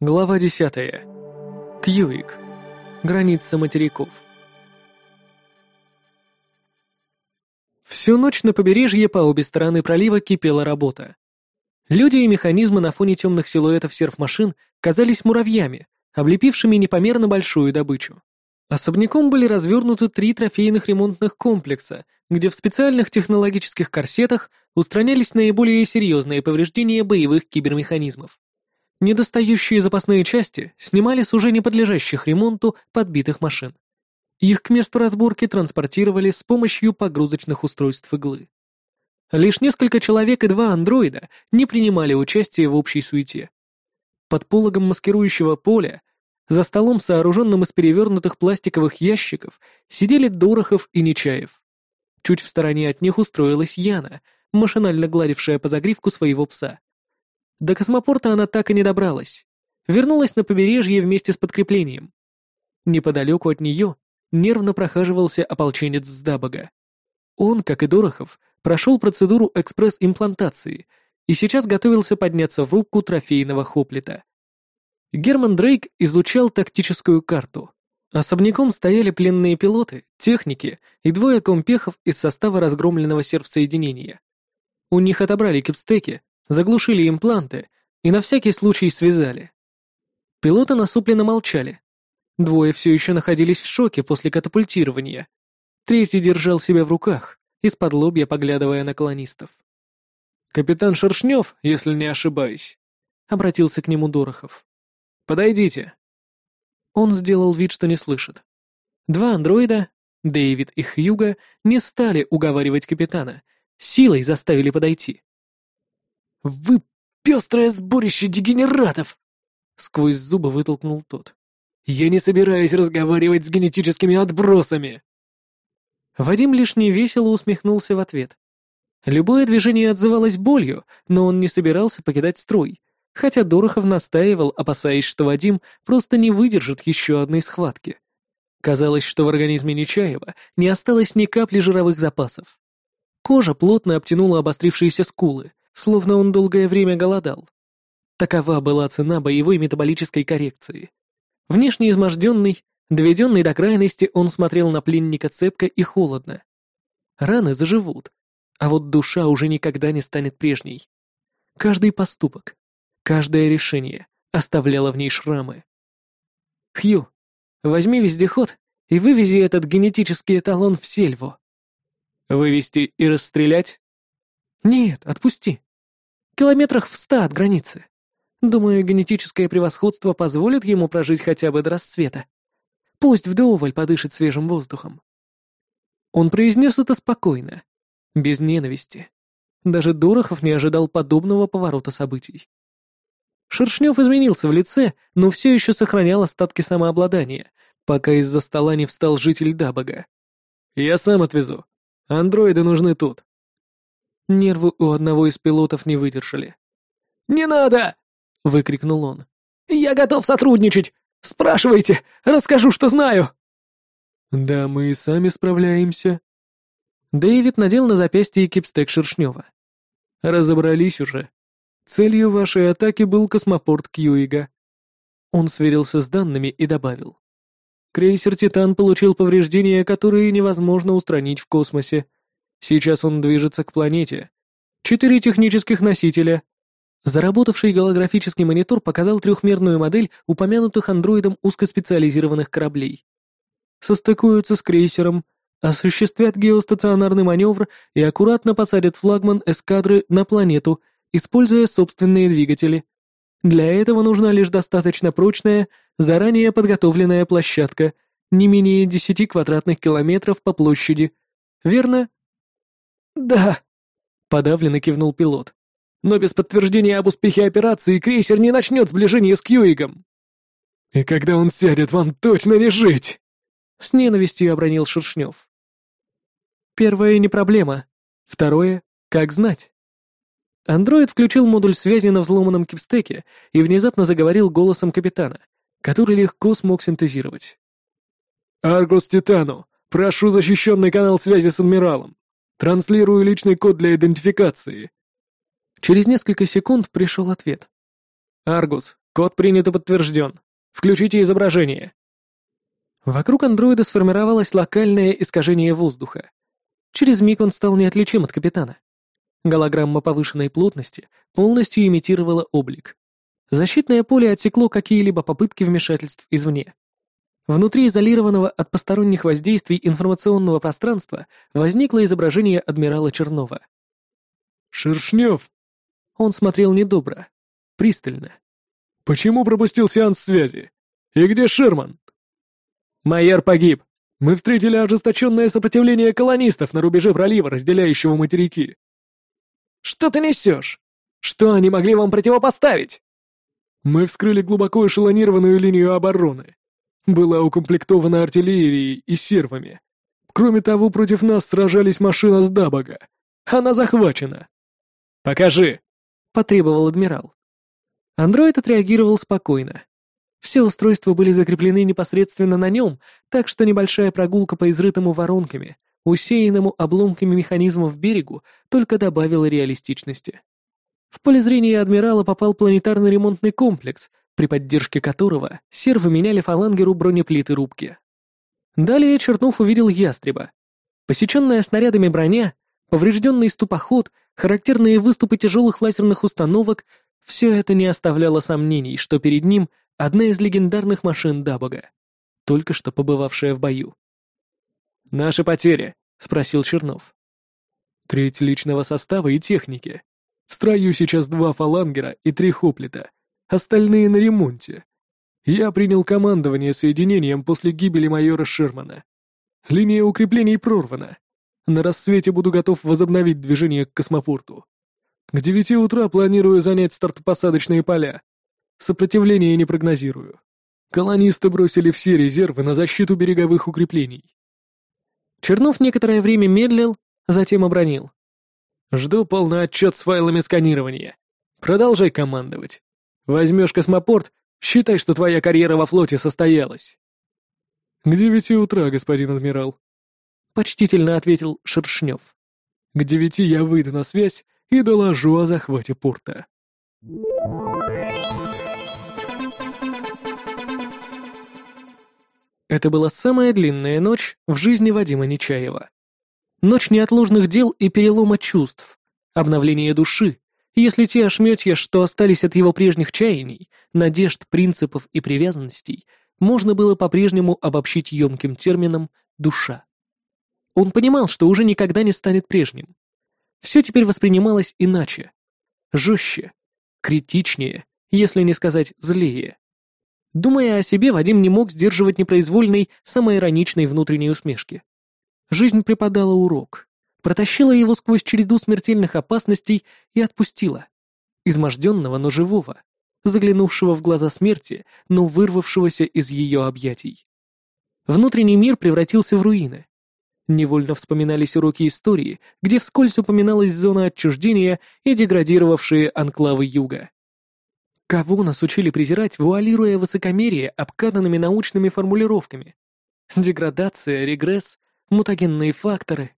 Глава 10. Кьюик. Граница материков. Всю ночь на побережье по обе стороны пролива кипела работа. Люди и механизмы на фоне темных силуэтов серф-машин казались муравьями, облепившими непомерно большую добычу. Особняком были развернуты три трофейных ремонтных комплекса, где в специальных технологических корсетах устранялись наиболее серьезные повреждения боевых кибермеханизмов. Недостающие запасные части снимали с уже не подлежащих ремонту подбитых машин. Их к месту разборки транспортировали с помощью погрузочных устройств иглы. Лишь несколько человек и два андроида не принимали участие в общей суете. Под пологом маскирующего поля, за столом, сооруженным из перевернутых пластиковых ящиков, сидели Дорохов и Нечаев. Чуть в стороне от них устроилась Яна, машинально гладившая по загривку своего пса. До космопорта она так и не добралась. Вернулась на побережье вместе с подкреплением. Неподалеку от нее нервно прохаживался ополченец с Дабага. Он, как и Дорохов, прошел процедуру экспресс-имплантации и сейчас готовился подняться в рубку трофейного хоплита. Герман Дрейк изучал тактическую карту. Особняком стояли пленные пилоты, техники и двое компехов из состава разгромленного сервсоединения. У них отобрали кипстеки, заглушили импланты и на всякий случай связали. Пилоты насупленно молчали. Двое все еще находились в шоке после катапультирования. Третий держал себя в руках, из-под лобья поглядывая на колонистов. «Капитан Шершнев, если не ошибаюсь», — обратился к нему Дорохов. «Подойдите». Он сделал вид, что не слышит. Два андроида, Дэвид и Хьюга, не стали уговаривать капитана, силой заставили подойти. «Вы пестрое сборище дегенератов!» Сквозь зубы вытолкнул тот. «Я не собираюсь разговаривать с генетическими отбросами!» Вадим лишь невесело усмехнулся в ответ. Любое движение отзывалось болью, но он не собирался покидать строй, хотя Дорохов настаивал, опасаясь, что Вадим просто не выдержит еще одной схватки. Казалось, что в организме Нечаева не осталось ни капли жировых запасов. Кожа плотно обтянула обострившиеся скулы, словно он долгое время голодал. Такова была цена боевой метаболической коррекции. Внешне изможденный, доведенный до крайности, он смотрел на пленника цепко и холодно. Раны заживут, а вот душа уже никогда не станет прежней. Каждый поступок, каждое решение оставляло в ней шрамы. «Хью, возьми вездеход и вывези этот генетический эталон в сельву». «Вывести и расстрелять?» «Нет, отпусти километрах в ста от границы. Думаю, генетическое превосходство позволит ему прожить хотя бы до рассвета. Пусть вдоволь подышит свежим воздухом. Он произнес это спокойно, без ненависти. Даже Дорохов не ожидал подобного поворота событий. Шершнев изменился в лице, но все еще сохранял остатки самообладания, пока из-за стола не встал житель Дабага. «Я сам отвезу. Андроиды нужны тут. Нервы у одного из пилотов не выдержали. «Не надо!» — выкрикнул он. «Я готов сотрудничать! Спрашивайте! Расскажу, что знаю!» «Да мы и сами справляемся». Дэвид надел на запястье кипстек Шершнева. «Разобрались уже. Целью вашей атаки был космопорт Кьюига». Он сверился с данными и добавил. «Крейсер «Титан» получил повреждения, которые невозможно устранить в космосе. Сейчас он движется к планете. Четыре технических носителя. Заработавший голографический монитор показал трехмерную модель упомянутых андроидом узкоспециализированных кораблей. Состыкуются с крейсером, осуществят геостационарный маневр и аккуратно посадят флагман эскадры на планету, используя собственные двигатели. Для этого нужна лишь достаточно прочная, заранее подготовленная площадка, не менее 10 квадратных километров по площади. Верно? «Да», — подавленно кивнул пилот. «Но без подтверждения об успехе операции крейсер не начнет сближение с Кьюигом». «И когда он сядет, вам точно не жить!» С ненавистью обронил Шершнев. Первое не проблема. Второе — как знать. Андроид включил модуль связи на взломанном кипстеке и внезапно заговорил голосом капитана, который легко смог синтезировать. «Аргус Титану, прошу защищенный канал связи с адмиралом. Транслирую личный код для идентификации». Через несколько секунд пришел ответ. «Аргус, Код принят и подтвержден. Включите изображение. Вокруг андроида сформировалось локальное искажение воздуха. Через миг он стал неотличим от капитана. Голограмма повышенной плотности полностью имитировала облик. Защитное поле отсекло какие-либо попытки вмешательств извне. Внутри изолированного от посторонних воздействий информационного пространства возникло изображение адмирала Чернова. «Шершнев!» Он смотрел недобро, пристально. «Почему пропустил сеанс связи? И где Шерман?» «Майер погиб. Мы встретили ожесточенное сопротивление колонистов на рубеже пролива, разделяющего материки». «Что ты несешь? Что они могли вам противопоставить?» «Мы вскрыли глубоко эшелонированную линию обороны. Была укомплектована артиллерией и сервами. Кроме того, против нас сражались машина с Дабага. Она захвачена». «Покажи!» — потребовал адмирал. Андроид отреагировал спокойно. Все устройства были закреплены непосредственно на нем, так что небольшая прогулка по изрытому воронками, усеянному обломками механизмов берегу, только добавила реалистичности. В поле зрения адмирала попал планетарный ремонтный комплекс, при поддержке которого сервы меняли фалангеру бронеплиты рубки. Далее Чернов увидел ястреба. Посеченная снарядами броня, поврежденный ступоход, характерные выступы тяжелых лазерных установок — все это не оставляло сомнений, что перед ним одна из легендарных машин Дабога, только что побывавшая в бою. «Наши потери?» — спросил Чернов. «Треть личного состава и техники. В строю сейчас два фалангера и три хоплита, остальные на ремонте. Я принял командование соединением после гибели майора Шермана. Линия укреплений прорвана. На рассвете буду готов возобновить движение к космопорту. К девяти утра планирую занять стартопосадочные поля. Сопротивление не прогнозирую. Колонисты бросили все резервы на защиту береговых укреплений. Чернов некоторое время медлил, затем обронил. «Жду полный отчет с файлами сканирования. Продолжай командовать. Возьмешь космопорт, считай, что твоя карьера во флоте состоялась». «К девяти утра, господин адмирал», — почтительно ответил Шершнев. «К девяти я выйду на связь и доложу о захвате порта». Это была самая длинная ночь в жизни Вадима Нечаева. Ночь неотложных дел и перелома чувств, обновления души, если те ошметья, что остались от его прежних чаяний, надежд, принципов и привязанностей, можно было по-прежнему обобщить емким термином «душа». Он понимал, что уже никогда не станет прежним. Все теперь воспринималось иначе. Жестче, критичнее, если не сказать злее. Думая о себе, Вадим не мог сдерживать непроизвольной, самоироничной внутренней усмешки. Жизнь преподала урок, протащила его сквозь череду смертельных опасностей и отпустила. Изможденного, но живого, заглянувшего в глаза смерти, но вырвавшегося из ее объятий. Внутренний мир превратился в руины. Невольно вспоминались уроки истории, где вскользь упоминалась зона отчуждения и деградировавшие анклавы юга. Кого нас учили презирать, вуалируя высокомерие обкаданными научными формулировками? Деградация, регресс, мутагенные факторы.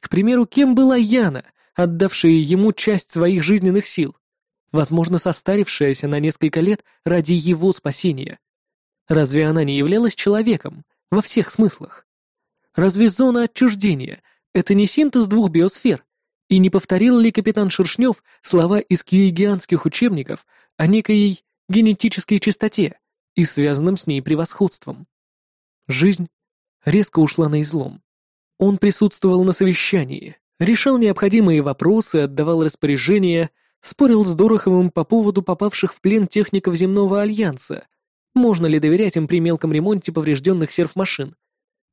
К примеру, кем была Яна, отдавшая ему часть своих жизненных сил? Возможно, состарившаяся на несколько лет ради его спасения. Разве она не являлась человеком во всех смыслах? Разве зона отчуждения — это не синтез двух биосфер? И не повторил ли капитан Шершнев слова из кьюигианских учебников о некой генетической чистоте и связанном с ней превосходством? Жизнь резко ушла на излом. Он присутствовал на совещании, решал необходимые вопросы, отдавал распоряжения, спорил с Дороховым по поводу попавших в плен техников земного альянса, можно ли доверять им при мелком ремонте поврежденных серф-машин,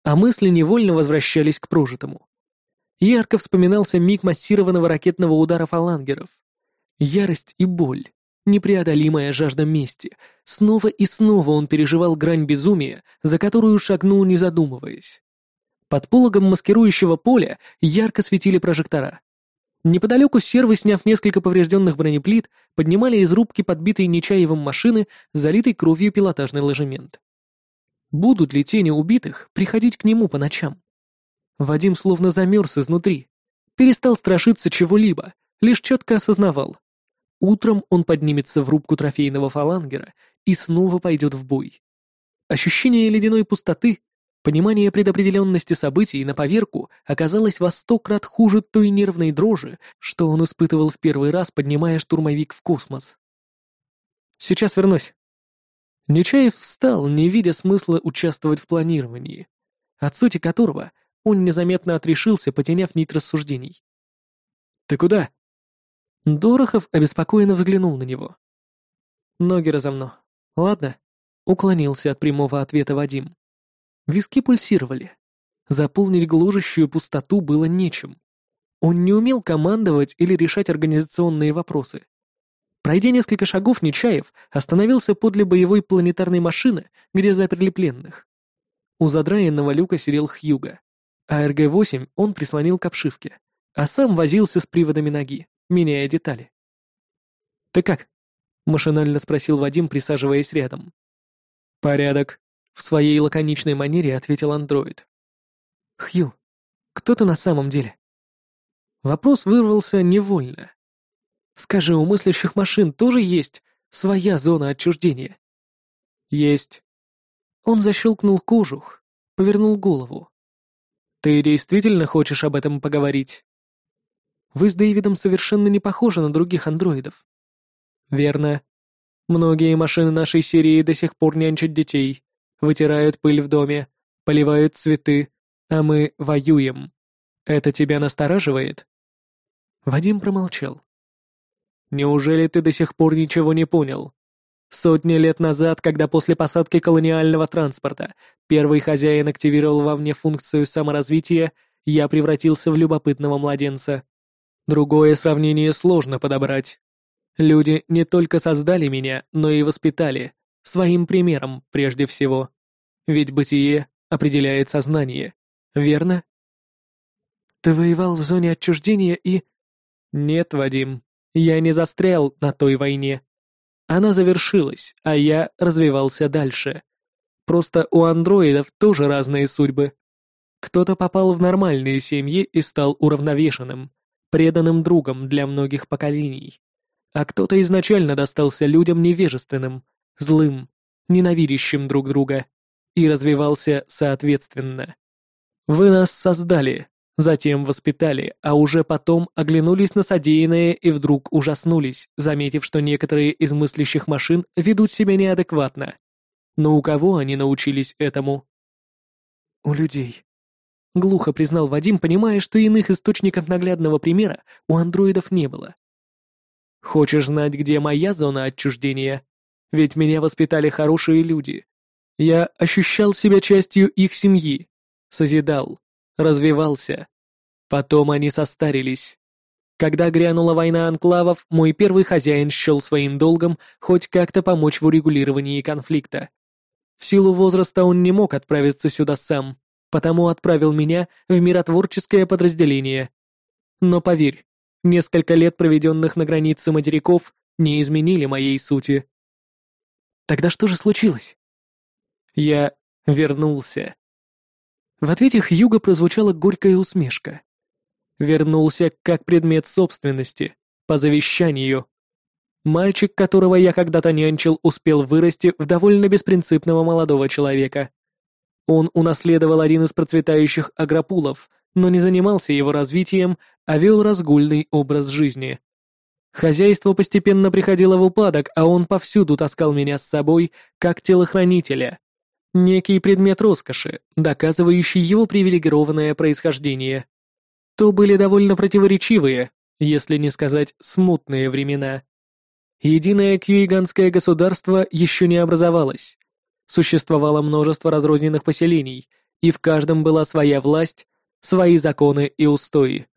а мысли невольно возвращались к прожитому. Ярко вспоминался миг массированного ракетного удара фалангеров. Ярость и боль, непреодолимая жажда мести. Снова и снова он переживал грань безумия, за которую шагнул, не задумываясь. Под пологом маскирующего поля ярко светили прожектора. Неподалеку сервы, сняв несколько поврежденных бронеплит, поднимали из рубки подбитой Нечаевым машины, залитой кровью пилотажный ложемент. Будут ли тени убитых приходить к нему по ночам? Вадим словно замерз изнутри. Перестал страшиться чего-либо, лишь четко осознавал. Утром он поднимется в рубку трофейного фалангера и снова пойдет в бой. Ощущение ледяной пустоты, понимание предопределенности событий на поверку оказалось во сто крат хуже той нервной дрожи, что он испытывал в первый раз, поднимая штурмовик в космос. «Сейчас вернусь». Нечаев встал, не видя смысла участвовать в планировании, от сути которого он незаметно отрешился, потеняв нить рассуждений. «Ты куда?» Дорохов обеспокоенно взглянул на него. «Ноги разомну. Ладно?» Уклонился от прямого ответа Вадим. Виски пульсировали. Заполнить гложущую пустоту было нечем. Он не умел командовать или решать организационные вопросы. Пройдя несколько шагов, Нечаев остановился подле боевой планетарной машины, где заперли пленных. У задраенного люка сидел Хьюга, а РГ-8 он прислонил к обшивке, а сам возился с приводами ноги, меняя детали. «Ты как?» — машинально спросил Вадим, присаживаясь рядом. «Порядок», — в своей лаконичной манере ответил андроид. «Хью, кто ты на самом деле?» Вопрос вырвался невольно. Скажи, у мыслящих машин тоже есть своя зона отчуждения? Есть. Он защелкнул кожух, повернул голову. Ты действительно хочешь об этом поговорить? Вы с Дэвидом совершенно не похожи на других андроидов. Верно. Многие машины нашей серии до сих пор нянчат детей, вытирают пыль в доме, поливают цветы, а мы воюем. Это тебя настораживает? Вадим промолчал. Неужели ты до сих пор ничего не понял? Сотни лет назад, когда после посадки колониального транспорта первый хозяин активировал во мне функцию саморазвития, я превратился в любопытного младенца. Другое сравнение сложно подобрать. Люди не только создали меня, но и воспитали, своим примером прежде всего. Ведь бытие определяет сознание, верно? Ты воевал в зоне отчуждения и... Нет, Вадим, я не застрял на той войне. Она завершилась, а я развивался дальше. Просто у андроидов тоже разные судьбы. Кто-то попал в нормальные семьи и стал уравновешенным, преданным другом для многих поколений. А кто-то изначально достался людям невежественным, злым, ненавидящим друг друга и развивался соответственно. Вы нас создали, Затем воспитали, а уже потом оглянулись на содеянное и вдруг ужаснулись, заметив, что некоторые из мыслящих машин ведут себя неадекватно. Но у кого они научились этому? У людей. Глухо признал Вадим, понимая, что иных источников наглядного примера у андроидов не было. Хочешь знать, где моя зона отчуждения? Ведь меня воспитали хорошие люди. Я ощущал себя частью их семьи, созидал, развивался. Потом они состарились. Когда грянула война анклавов, мой первый хозяин счел своим долгом хоть как-то помочь в урегулировании конфликта. В силу возраста он не мог отправиться сюда сам, потому отправил меня в миротворческое подразделение. Но поверь, несколько лет, проведенных на границе материков, не изменили моей сути. Тогда что же случилось? Я вернулся. В ответе Хьюга прозвучала горькая усмешка. Вернулся как предмет собственности, по завещанию. Мальчик, которого я когда-то нянчил, успел вырасти в довольно беспринципного молодого человека. Он унаследовал один из процветающих агропулов, но не занимался его развитием, а вел разгульный образ жизни. Хозяйство постепенно приходило в упадок, а он повсюду таскал меня с собой, как телохранителя, Некий предмет роскоши, доказывающий его привилегированное происхождение. То были довольно противоречивые, если не сказать смутные времена. Единое кьюиганское государство еще не образовалось. Существовало множество разрозненных поселений, и в каждом была своя власть, свои законы и устои.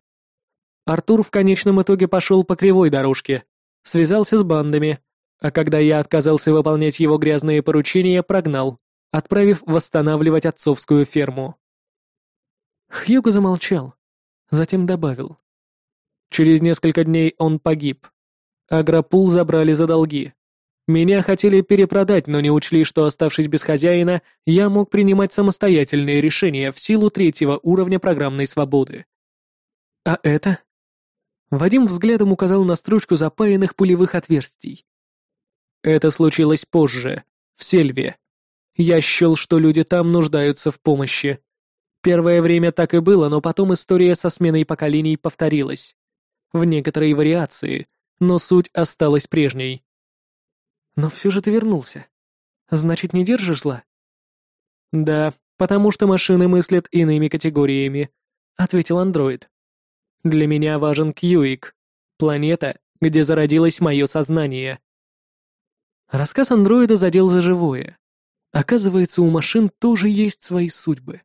Артур в конечном итоге пошел по кривой дорожке, связался с бандами, а когда я отказался выполнять его грязные поручения, прогнал отправив восстанавливать отцовскую ферму. Хьюго замолчал, затем добавил. Через несколько дней он погиб. Агропул забрали за долги. Меня хотели перепродать, но не учли, что, оставшись без хозяина, я мог принимать самостоятельные решения в силу третьего уровня программной свободы. А это? Вадим взглядом указал на строчку запаянных пулевых отверстий. Это случилось позже, в Сельве. Я счел, что люди там нуждаются в помощи. Первое время так и было, но потом история со сменой поколений повторилась. В некоторой вариации, но суть осталась прежней. Но все же ты вернулся. Значит, не держишь зла? Да, потому что машины мыслят иными категориями, ответил андроид. Для меня важен Кьюик, планета, где зародилось мое сознание. Рассказ андроида задел за живое. Оказывается, у машин тоже есть свои судьбы.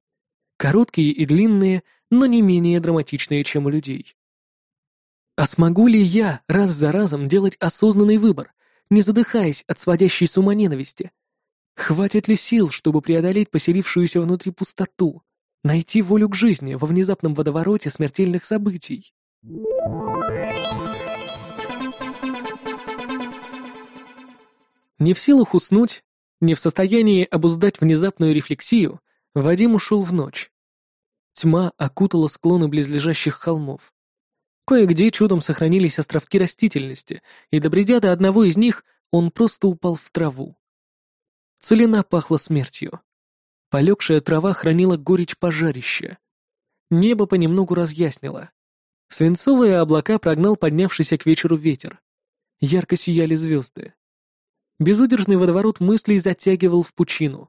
Короткие и длинные, но не менее драматичные, чем у людей. А смогу ли я раз за разом делать осознанный выбор, не задыхаясь от сводящей с ума ненависти? Хватит ли сил, чтобы преодолеть поселившуюся внутри пустоту, найти волю к жизни во внезапном водовороте смертельных событий? Не в силах уснуть, не в состоянии обуздать внезапную рефлексию, Вадим ушел в ночь. Тьма окутала склоны близлежащих холмов. Кое-где чудом сохранились островки растительности, и, добредя до одного из них, он просто упал в траву. Целина пахла смертью. Полегшая трава хранила горечь пожарища. Небо понемногу разъяснило. Свинцовые облака прогнал поднявшийся к вечеру ветер. Ярко сияли звезды. Безудержный водоворот мыслей затягивал в пучину.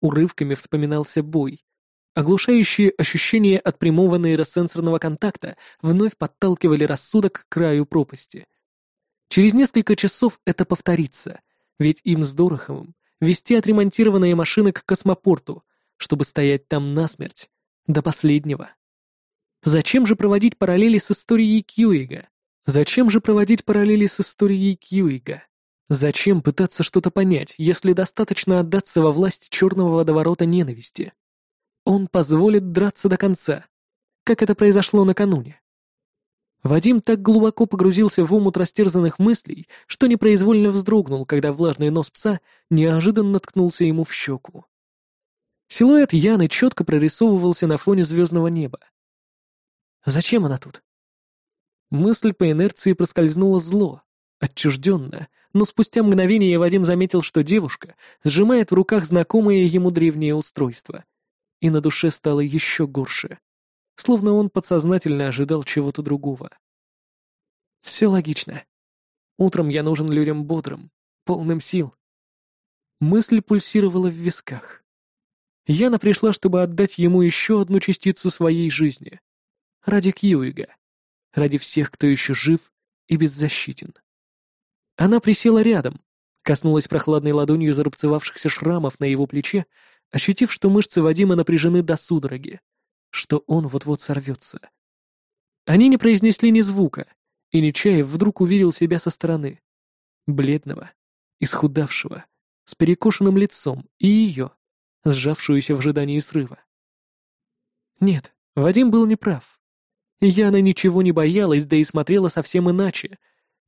Урывками вспоминался бой, Оглушающие ощущения от прямого нейросенсорного контакта вновь подталкивали рассудок к краю пропасти. Через несколько часов это повторится, ведь им с Дороховым вести отремонтированные машины к космопорту, чтобы стоять там насмерть, до последнего. Зачем же проводить параллели с историей Кьюига? Зачем же проводить параллели с историей Кьюига? Зачем пытаться что-то понять, если достаточно отдаться во власть черного водоворота ненависти? Он позволит драться до конца, как это произошло накануне. Вадим так глубоко погрузился в омут растерзанных мыслей, что непроизвольно вздрогнул, когда влажный нос пса неожиданно ткнулся ему в щеку. Силуэт Яны четко прорисовывался на фоне звездного неба. Зачем она тут? Мысль по инерции проскользнула зло, отчужденно, но спустя мгновение Вадим заметил, что девушка сжимает в руках знакомое ему древнее устройство и на душе стало еще горше, словно он подсознательно ожидал чего-то другого. Все логично. Утром я нужен людям бодрым, полным сил. Мысль пульсировала в висках. Яна пришла, чтобы отдать ему еще одну частицу своей жизни. Ради Кьюига. Ради всех, кто еще жив и беззащитен. Она присела рядом, коснулась прохладной ладонью зарубцевавшихся шрамов на его плече ощутив, что мышцы Вадима напряжены до судороги, что он вот-вот сорвется. Они не произнесли ни звука, и Нечаев вдруг увидел себя со стороны. Бледного, исхудавшего, с перекошенным лицом, и ее, сжавшуюся в ожидании срыва. Нет, Вадим был неправ. Яна ничего не боялась, да и смотрела совсем иначе.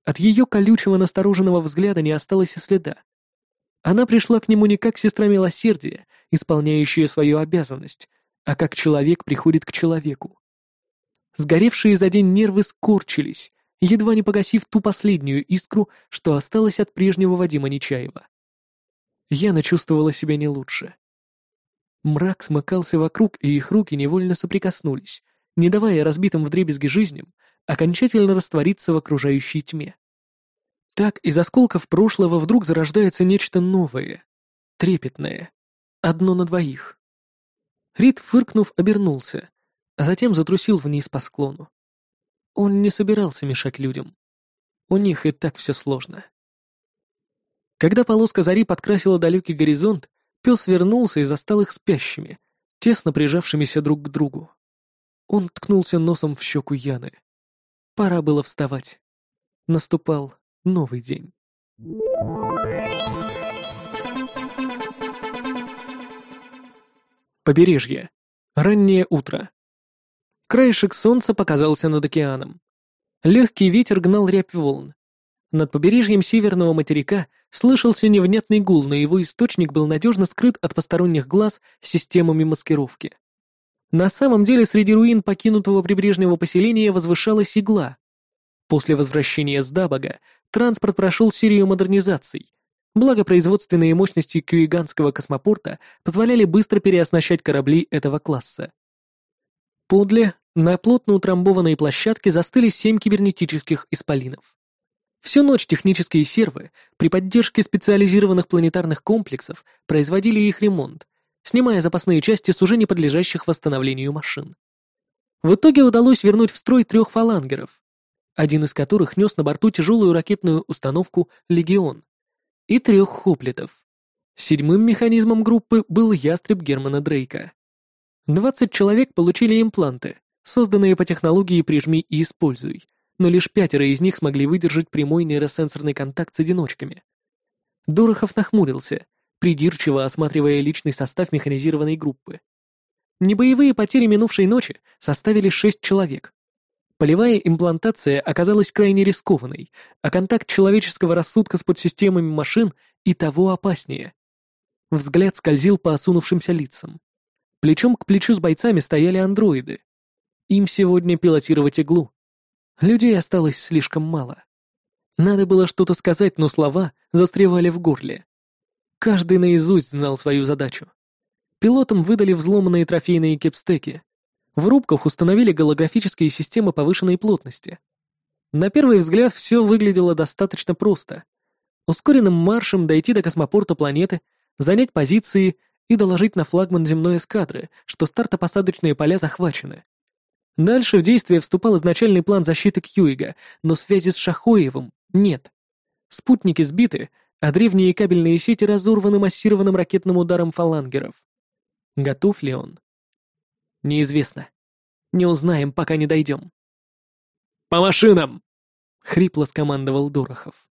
От ее колючего настороженного взгляда не осталось и следа. Она пришла к нему не как сестра милосердия, исполняющая свою обязанность, а как человек приходит к человеку. Сгоревшие за день нервы скорчились, едва не погасив ту последнюю искру, что осталось от прежнего Вадима Нечаева. Яна чувствовала себя не лучше. Мрак смыкался вокруг, и их руки невольно соприкоснулись, не давая разбитым вдребезги жизням окончательно раствориться в окружающей тьме. Так из осколков прошлого вдруг зарождается нечто новое, трепетное, одно на двоих. Рид, фыркнув, обернулся, а затем затрусил вниз по склону. Он не собирался мешать людям. У них и так все сложно. Когда полоска зари подкрасила далекий горизонт, пес вернулся и застал их спящими, тесно прижавшимися друг к другу. Он ткнулся носом в щеку Яны. Пора было вставать. Наступал новый день. Побережье. Раннее утро. Краешек солнца показался над океаном. Легкий ветер гнал рябь волн. Над побережьем северного материка слышался невнятный гул, но его источник был надежно скрыт от посторонних глаз системами маскировки. На самом деле среди руин покинутого прибрежного поселения возвышалась игла, После возвращения с Дабага транспорт прошел серию модернизаций, благо производственные мощности Кюиганского космопорта позволяли быстро переоснащать корабли этого класса. Подле, на плотно утрамбованной площадке застыли семь кибернетических исполинов. Всю ночь технические сервы при поддержке специализированных планетарных комплексов производили их ремонт, снимая запасные части с уже не подлежащих восстановлению машин. В итоге удалось вернуть в строй трех фалангеров, один из которых нес на борту тяжелую ракетную установку «Легион», и трех хоплитов. Седьмым механизмом группы был ястреб Германа Дрейка. 20 человек получили импланты, созданные по технологии «Прижми и используй», но лишь пятеро из них смогли выдержать прямой нейросенсорный контакт с одиночками. Дорохов нахмурился, придирчиво осматривая личный состав механизированной группы. Небоевые потери минувшей ночи составили шесть человек. Полевая имплантация оказалась крайне рискованной, а контакт человеческого рассудка с подсистемами машин и того опаснее. Взгляд скользил по осунувшимся лицам. Плечом к плечу с бойцами стояли андроиды. Им сегодня пилотировать иглу. Людей осталось слишком мало. Надо было что-то сказать, но слова застревали в горле. Каждый наизусть знал свою задачу. Пилотам выдали взломанные трофейные кепстеки. В рубках установили голографические системы повышенной плотности. На первый взгляд все выглядело достаточно просто. Ускоренным маршем дойти до космопорта планеты, занять позиции и доложить на флагман земной эскадры, что стартопосадочные поля захвачены. Дальше в действие вступал изначальный план защиты Кьюига, но связи с Шахоевым нет. Спутники сбиты, а древние кабельные сети разорваны массированным ракетным ударом фалангеров. Готов ли он? Неизвестно. Не узнаем, пока не дойдем. «По машинам!» — хрипло скомандовал Дорохов.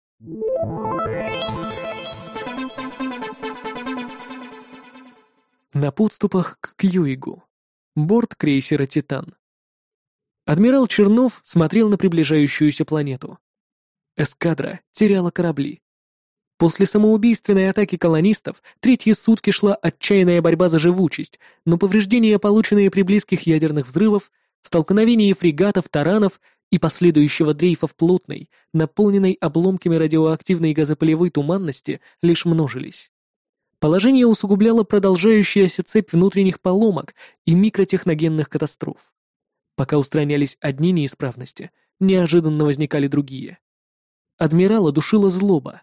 На подступах к Кьюигу. Борт крейсера «Титан». Адмирал Чернов смотрел на приближающуюся планету. Эскадра теряла корабли. После самоубийственной атаки колонистов третьи сутки шла отчаянная борьба за живучесть, но повреждения, полученные при близких ядерных взрывах, столкновении фрегатов, таранов и последующего дрейфа в плотной, наполненной обломками радиоактивной газопылевой туманности, лишь множились. Положение усугубляло продолжающаяся цепь внутренних поломок и микротехногенных катастроф. Пока устранялись одни неисправности, неожиданно возникали другие. Адмирала душила злоба.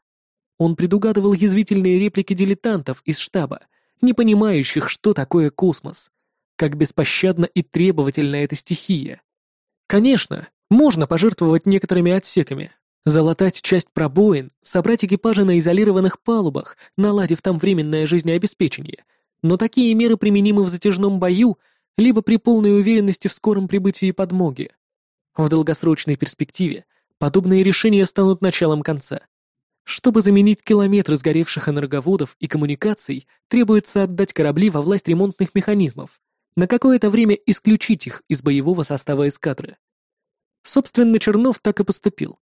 Он предугадывал язвительные реплики дилетантов из штаба, не понимающих, что такое космос, как беспощадна и требовательна эта стихия. Конечно, можно пожертвовать некоторыми отсеками, Залатать часть пробоин, собрать экипажи на изолированных палубах, наладив там временное жизнеобеспечение. Но такие меры применимы в затяжном бою, либо при полной уверенности в скором прибытии подмоги. В долгосрочной перспективе подобные решения станут началом конца. Чтобы заменить километры сгоревших энерговодов и коммуникаций, требуется отдать корабли во власть ремонтных механизмов, на какое-то время исключить их из боевого состава эскадры. Собственно, Чернов так и поступил.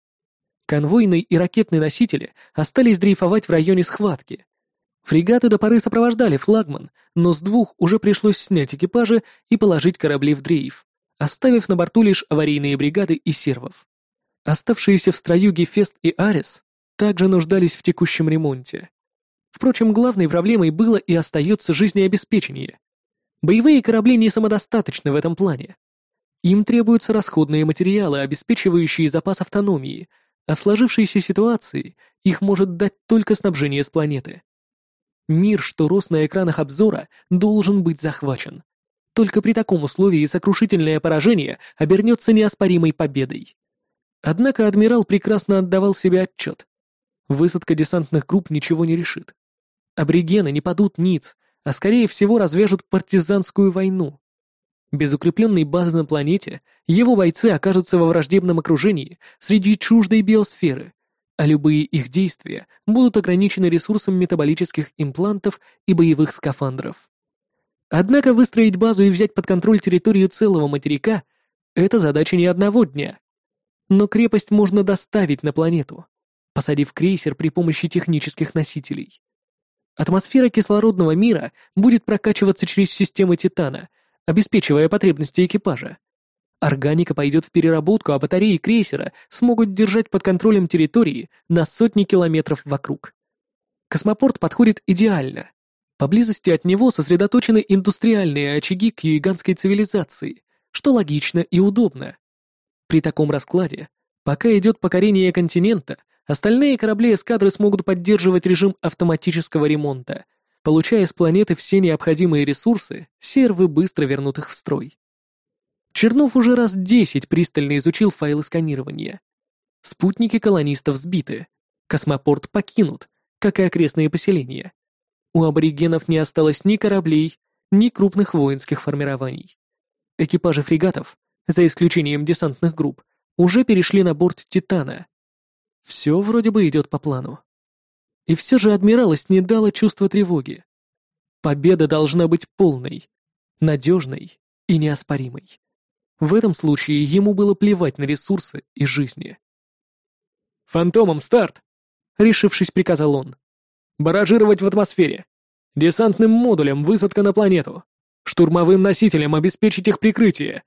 Конвойный и ракетный носители остались дрейфовать в районе схватки. Фрегаты до поры сопровождали флагман, но с двух уже пришлось снять экипажи и положить корабли в дрейф, оставив на борту лишь аварийные бригады и сервов. Оставшиеся в строю Гефест и Арес также нуждались в текущем ремонте. Впрочем, главной проблемой было и остается жизнеобеспечение. Боевые корабли не самодостаточны в этом плане. Им требуются расходные материалы, обеспечивающие запас автономии – а в сложившейся ситуации их может дать только снабжение с планеты. Мир, что рос на экранах обзора, должен быть захвачен. Только при таком условии сокрушительное поражение обернется неоспоримой победой. Однако адмирал прекрасно отдавал себе отчет. Высадка десантных групп ничего не решит. Аборигены не падут ниц, а скорее всего развяжут партизанскую войну. Без укрепленной базы на планете его бойцы окажутся во враждебном окружении среди чуждой биосферы, а любые их действия будут ограничены ресурсом метаболических имплантов и боевых скафандров. Однако выстроить базу и взять под контроль территорию целого материка — это задача не одного дня. Но крепость можно доставить на планету, посадив крейсер при помощи технических носителей. Атмосфера кислородного мира будет прокачиваться через системы Титана — обеспечивая потребности экипажа. Органика пойдет в переработку, а батареи крейсера смогут держать под контролем территории на сотни километров вокруг. Космопорт подходит идеально. Поблизости от него сосредоточены индустриальные очаги кьюиганской цивилизации, что логично и удобно. При таком раскладе, пока идет покорение континента, остальные корабли эскадры смогут поддерживать режим автоматического ремонта, получая с планеты все необходимые ресурсы, сервы быстро вернут их в строй. Чернов уже раз десять пристально изучил файлы сканирования. Спутники колонистов сбиты. Космопорт покинут, как и окрестные поселения. У аборигенов не осталось ни кораблей, ни крупных воинских формирований. Экипажи фрегатов, за исключением десантных групп, уже перешли на борт «Титана». Все вроде бы идет по плану. И все же адмиралость не дала чувства тревоги. Победа должна быть полной, надежной и неоспоримой. В этом случае ему было плевать на ресурсы и жизни. «Фантомом старт!» — решившись, приказал он. «Баражировать в атмосфере. Десантным модулем высадка на планету. Штурмовым носителям обеспечить их прикрытие.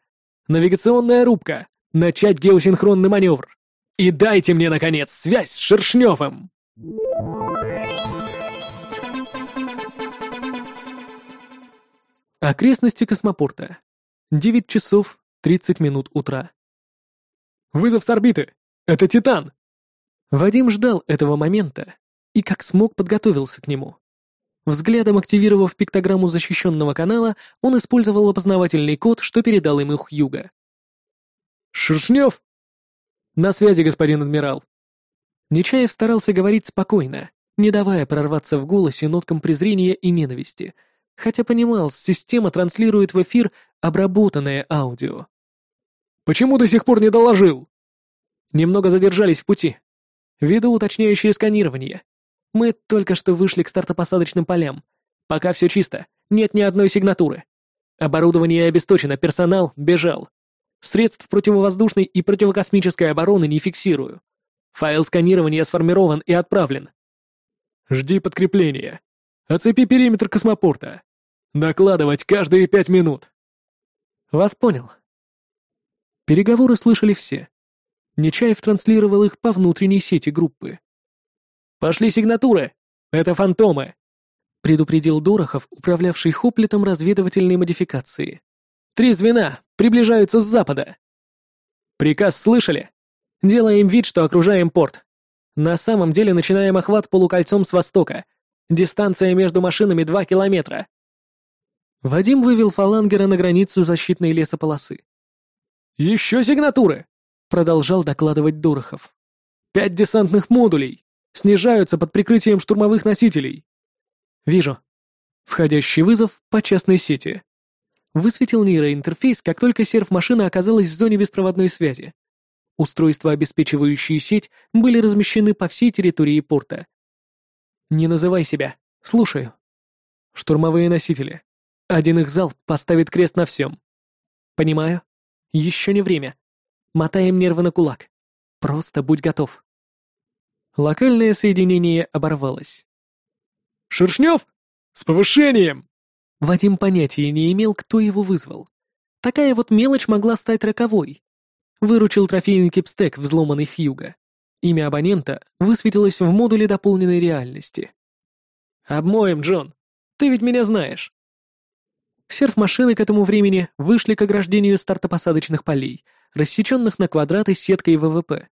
Навигационная рубка. Начать геосинхронный маневр. И дайте мне, наконец, связь с Шершневым!» Окрестности космопорта. 9 часов 30 минут утра. «Вызов с орбиты! Это Титан!» Вадим ждал этого момента и как смог подготовился к нему. Взглядом активировав пиктограмму защищенного канала, он использовал опознавательный код, что передал ему Хьюга. «Шершнев!» «На связи, господин адмирал». Нечаев старался говорить спокойно, не давая прорваться в голосе ноткам презрения и ненависти, хотя понимал, система транслирует в эфир обработанное аудио. Почему до сих пор не доложил?» «Немного задержались в пути. Веду уточняющее сканирование. Мы только что вышли к стартопосадочным полям. Пока все чисто, нет ни одной сигнатуры. Оборудование обесточено, персонал бежал. Средств противовоздушной и противокосмической обороны не фиксирую. Файл сканирования сформирован и отправлен. Жди подкрепления. Оцепи периметр космопорта. Докладывать каждые пять минут. Вас понял. Переговоры слышали все. Нечаев транслировал их по внутренней сети группы. «Пошли сигнатуры! Это фантомы!» предупредил Дорохов, управлявший хоплетом разведывательной модификации. «Три звена! Приближаются с запада!» «Приказ слышали? Делаем вид, что окружаем порт. На самом деле начинаем охват полукольцом с востока. Дистанция между машинами два километра». Вадим вывел фалангера на границу защитной лесополосы. «Еще сигнатуры!» — продолжал докладывать Дорохов. «Пять десантных модулей! Снижаются под прикрытием штурмовых носителей!» «Вижу. Входящий вызов по частной сети». Высветил нейроинтерфейс, как только серф-машина оказалась в зоне беспроводной связи. Устройства, обеспечивающие сеть, были размещены по всей территории порта. «Не называй себя. Слушаю». «Штурмовые носители. Один их залп поставит крест на всем». «Понимаю. Еще не время. Мотаем нервы на кулак. Просто будь готов. Локальное соединение оборвалось. «Шершнев? С повышением!» Вадим понятия не имел, кто его вызвал. Такая вот мелочь могла стать роковой. Выручил трофейный кипстек, взломанный Хьюга. Имя абонента высветилось в модуле дополненной реальности. «Обмоем, Джон. Ты ведь меня знаешь. Серф-машины к этому времени вышли к ограждению стартопосадочных полей, рассеченных на квадраты сеткой ВВП.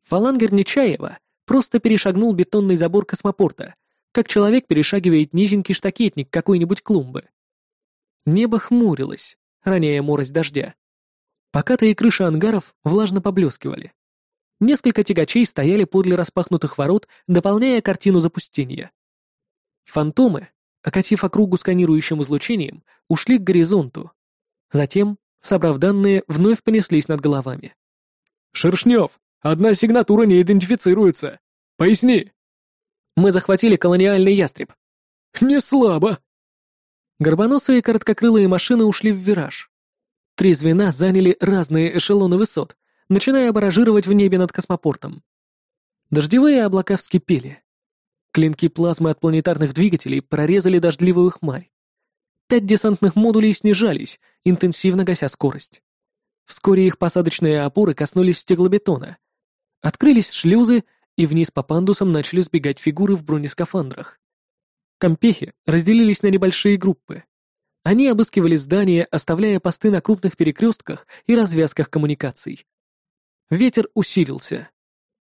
Фалангер Нечаева просто перешагнул бетонный забор космопорта, как человек перешагивает низенький штакетник какой-нибудь клумбы. Небо хмурилось, роняя морось дождя. Покатые крыши ангаров влажно поблескивали. Несколько тягачей стояли подле распахнутых ворот, дополняя картину запустения. Фантомы, окатив округу сканирующим излучением, ушли к горизонту. Затем, собрав данные, вновь понеслись над головами. «Шершнев, одна сигнатура не идентифицируется. Поясни!» «Мы захватили колониальный ястреб». «Не слабо!» Горбоносые короткокрылые машины ушли в вираж. Три звена заняли разные эшелоны высот, начиная баражировать в небе над космопортом. Дождевые облака вскипели. Клинки плазмы от планетарных двигателей прорезали дождливую хмарь. Пять десантных модулей снижались, интенсивно гася скорость. Вскоре их посадочные опоры коснулись стеклобетона. Открылись шлюзы, и вниз по пандусам начали сбегать фигуры в бронескафандрах. Компехи разделились на небольшие группы. Они обыскивали здания, оставляя посты на крупных перекрестках и развязках коммуникаций. Ветер усилился.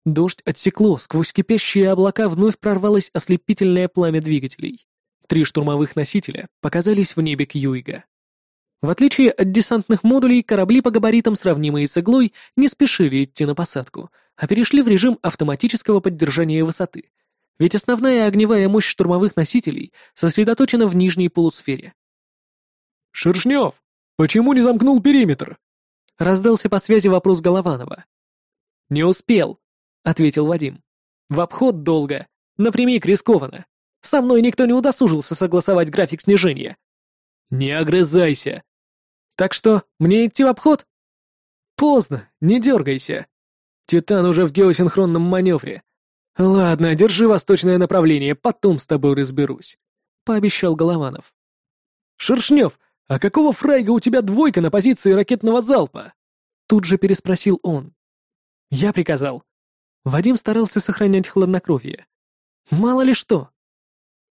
Дождь отсекло, сквозь кипящие облака вновь прорвалось ослепительное пламя двигателей. Три штурмовых носителя показались в небе Кьюига. В отличие от десантных модулей, корабли по габаритам, сравнимые с иглой, не спешили идти на посадку, а перешли в режим автоматического поддержания высоты. Ведь основная огневая мощь штурмовых носителей сосредоточена в нижней полусфере. «Шершнев, почему не замкнул периметр?» Раздался по связи вопрос Голованова. «Не успел», — ответил Вадим. «В обход долго, напрямик рискованно. Со мной никто не удосужился согласовать график снижения». «Не огрызайся», так что, мне идти в обход? Поздно, не дергайся. Титан уже в геосинхронном маневре. Ладно, держи восточное направление, потом с тобой разберусь. Пообещал Голованов. Шершнев, а какого фрайга у тебя двойка на позиции ракетного залпа? Тут же переспросил он. Я приказал. Вадим старался сохранять хладнокровие. Мало ли что.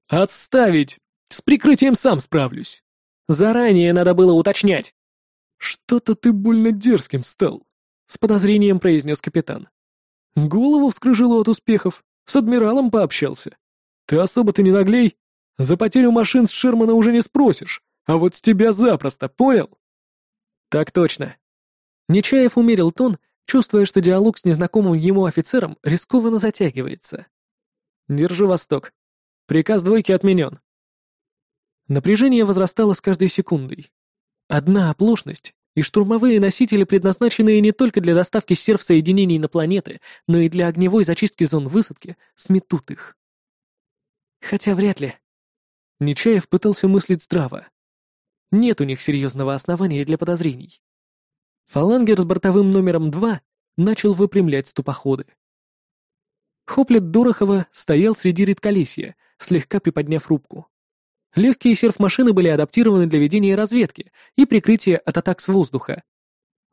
Отставить! С прикрытием сам справлюсь. Заранее надо было уточнять. «Что-то ты больно дерзким стал», — с подозрением произнес капитан. «Голову вскрыжило от успехов, с адмиралом пообщался. Ты особо-то не наглей. За потерю машин с Шермана уже не спросишь, а вот с тебя запросто, понял?» «Так точно». Нечаев умерил тон, чувствуя, что диалог с незнакомым ему офицером рискованно затягивается. «Держу Восток. Приказ двойки отменен». Напряжение возрастало с каждой секундой. Одна оплошность, и штурмовые носители, предназначенные не только для доставки серв-соединений на планеты, но и для огневой зачистки зон высадки, сметут их. Хотя вряд ли. Нечаев пытался мыслить здраво. Нет у них серьезного основания для подозрений. Фалангер с бортовым номером 2 начал выпрямлять ступоходы. Хоплет Дорохова стоял среди редколесья, слегка приподняв рубку. Легкие серф-машины были адаптированы для ведения разведки и прикрытия от атак с воздуха.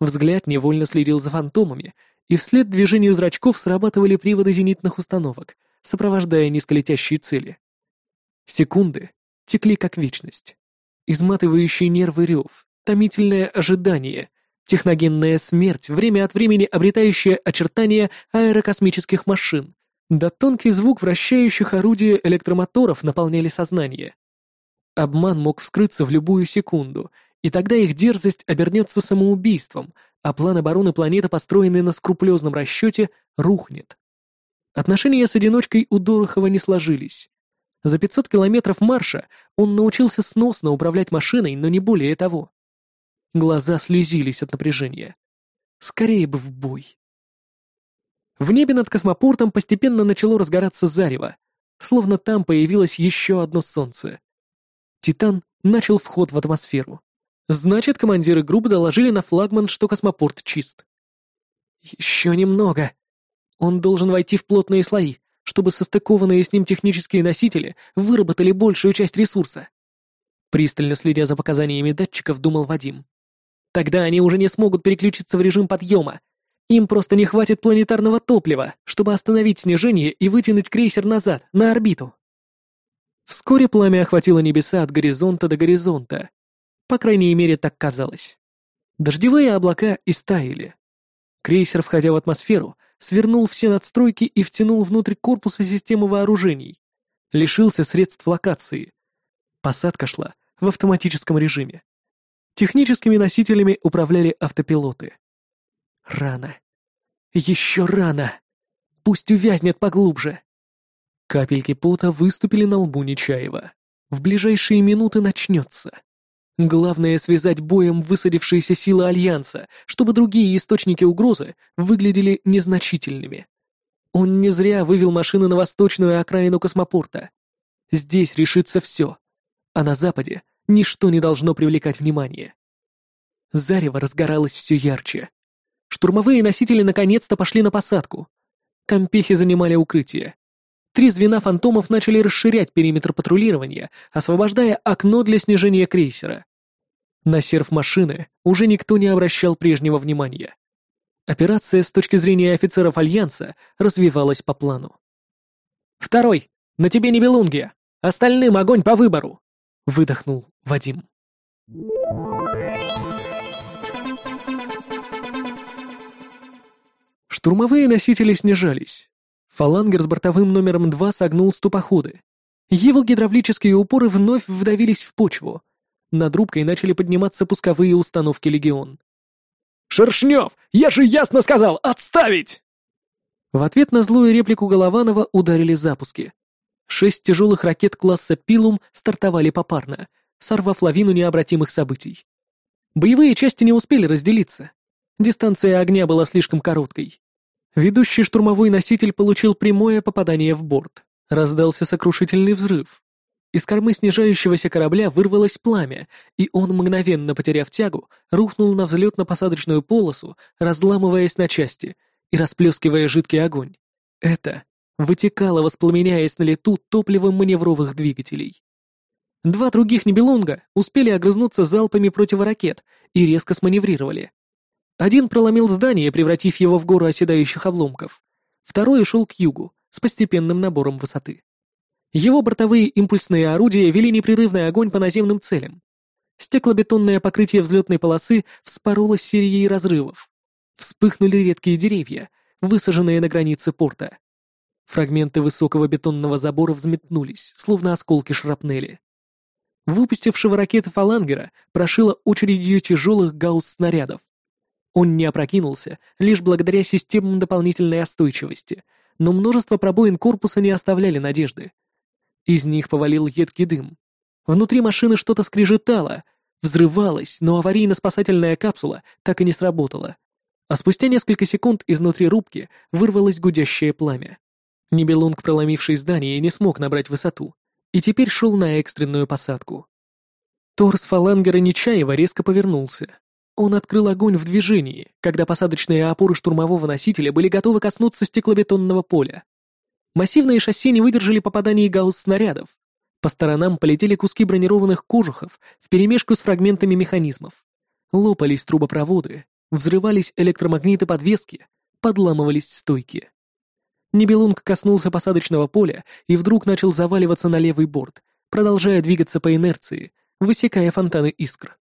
Взгляд невольно следил за фантомами, и вслед движению зрачков срабатывали приводы зенитных установок, сопровождая низколетящие цели. Секунды текли как вечность. Изматывающий нервы рев, томительное ожидание, техногенная смерть, время от времени обретающая очертания аэрокосмических машин, да тонкий звук вращающих орудия электромоторов наполняли сознание. Обман мог вскрыться в любую секунду, и тогда их дерзость обернется самоубийством, а план обороны планеты, построенный на скрупулезном расчете, рухнет. Отношения с одиночкой у Дорохова не сложились. За 500 километров марша он научился сносно управлять машиной, но не более того. Глаза слезились от напряжения. Скорее бы в бой. В небе над космопортом постепенно начало разгораться зарево, словно там появилось еще одно солнце. Титан начал вход в атмосферу. Значит, командиры группы доложили на флагман, что космопорт чист. Еще немного. Он должен войти в плотные слои, чтобы состыкованные с ним технические носители выработали большую часть ресурса. Пристально следя за показаниями датчиков, думал Вадим. Тогда они уже не смогут переключиться в режим подъема. Им просто не хватит планетарного топлива, чтобы остановить снижение и вытянуть крейсер назад, на орбиту. Вскоре пламя охватило небеса от горизонта до горизонта. По крайней мере, так казалось. Дождевые облака истаяли. Крейсер, входя в атмосферу, свернул все надстройки и втянул внутрь корпуса системы вооружений. Лишился средств локации. Посадка шла в автоматическом режиме. Техническими носителями управляли автопилоты. Рано. Еще рано. Пусть увязнет поглубже. Капельки пота выступили на лбу Нечаева. В ближайшие минуты начнется. Главное — связать боем высадившиеся силы Альянса, чтобы другие источники угрозы выглядели незначительными. Он не зря вывел машины на восточную окраину космопорта. Здесь решится все, а на западе ничто не должно привлекать внимание. Зарево разгоралось все ярче. Штурмовые носители наконец-то пошли на посадку. Компехи занимали укрытие. Три звена фантомов начали расширять периметр патрулирования, освобождая окно для снижения крейсера. На серф машины уже никто не обращал прежнего внимания. Операция с точки зрения офицеров Альянса развивалась по плану. «Второй! На тебе не Белунгия! Остальным огонь по выбору!» — выдохнул Вадим. Штурмовые носители снижались. Фалангер с бортовым номером 2 согнул ступоходы. Его гидравлические упоры вновь вдавились в почву. Над рубкой начали подниматься пусковые установки «Легион». «Шершнев, я же ясно сказал, отставить!» В ответ на злую реплику Голованова ударили запуски. Шесть тяжелых ракет класса «Пилум» стартовали попарно, сорвав лавину необратимых событий. Боевые части не успели разделиться. Дистанция огня была слишком короткой. Ведущий штурмовой носитель получил прямое попадание в борт. Раздался сокрушительный взрыв. Из кормы снижающегося корабля вырвалось пламя, и он, мгновенно потеряв тягу, рухнул на взлетно-посадочную полосу, разламываясь на части и расплескивая жидкий огонь. Это вытекало, воспламеняясь на лету топливом маневровых двигателей. Два других Нибелунга успели огрызнуться залпами противоракет и резко сманеврировали. Один проломил здание, превратив его в гору оседающих обломков. Второй ушел к югу, с постепенным набором высоты. Его бортовые импульсные орудия вели непрерывный огонь по наземным целям. Стеклобетонное покрытие взлетной полосы вспоролось серией разрывов. Вспыхнули редкие деревья, высаженные на границе порта. Фрагменты высокого бетонного забора взметнулись, словно осколки шрапнели. Выпустившего ракеты фалангера прошило очередью тяжелых гаусс-снарядов. Он не опрокинулся лишь благодаря системам дополнительной остойчивости, но множество пробоин корпуса не оставляли надежды. Из них повалил едкий дым. Внутри машины что-то скрежетало, взрывалось, но аварийно-спасательная капсула так и не сработала. А спустя несколько секунд изнутри рубки вырвалось гудящее пламя. Нибелунг, проломивший здание, не смог набрать высоту, и теперь шел на экстренную посадку. Торс фалангера Нечаева резко повернулся. Он открыл огонь в движении, когда посадочные опоры штурмового носителя были готовы коснуться стеклобетонного поля. Массивные шасси не выдержали попаданий гаусс-снарядов. По сторонам полетели куски бронированных кожухов вперемешку с фрагментами механизмов. Лопались трубопроводы, взрывались электромагниты подвески, подламывались стойки. Нибелунг коснулся посадочного поля и вдруг начал заваливаться на левый борт, продолжая двигаться по инерции, высекая фонтаны искр.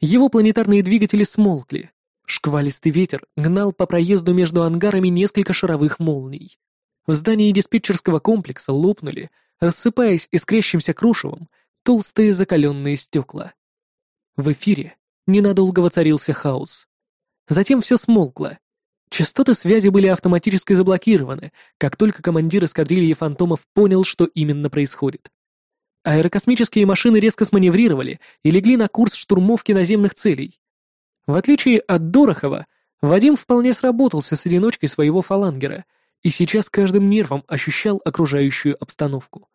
Его планетарные двигатели смолкли. Шквалистый ветер гнал по проезду между ангарами несколько шаровых молний. В здании диспетчерского комплекса лопнули, рассыпаясь искрящимся крушевом, толстые закаленные стекла. В эфире ненадолго воцарился хаос. Затем все смолкло. Частоты связи были автоматически заблокированы, как только командир эскадрильи «Фантомов» понял, что именно происходит. Аэрокосмические машины резко сманеврировали и легли на курс штурмовки наземных целей. В отличие от Дорохова, Вадим вполне сработался с одиночкой своего фалангера — и сейчас каждым нервом ощущал окружающую обстановку.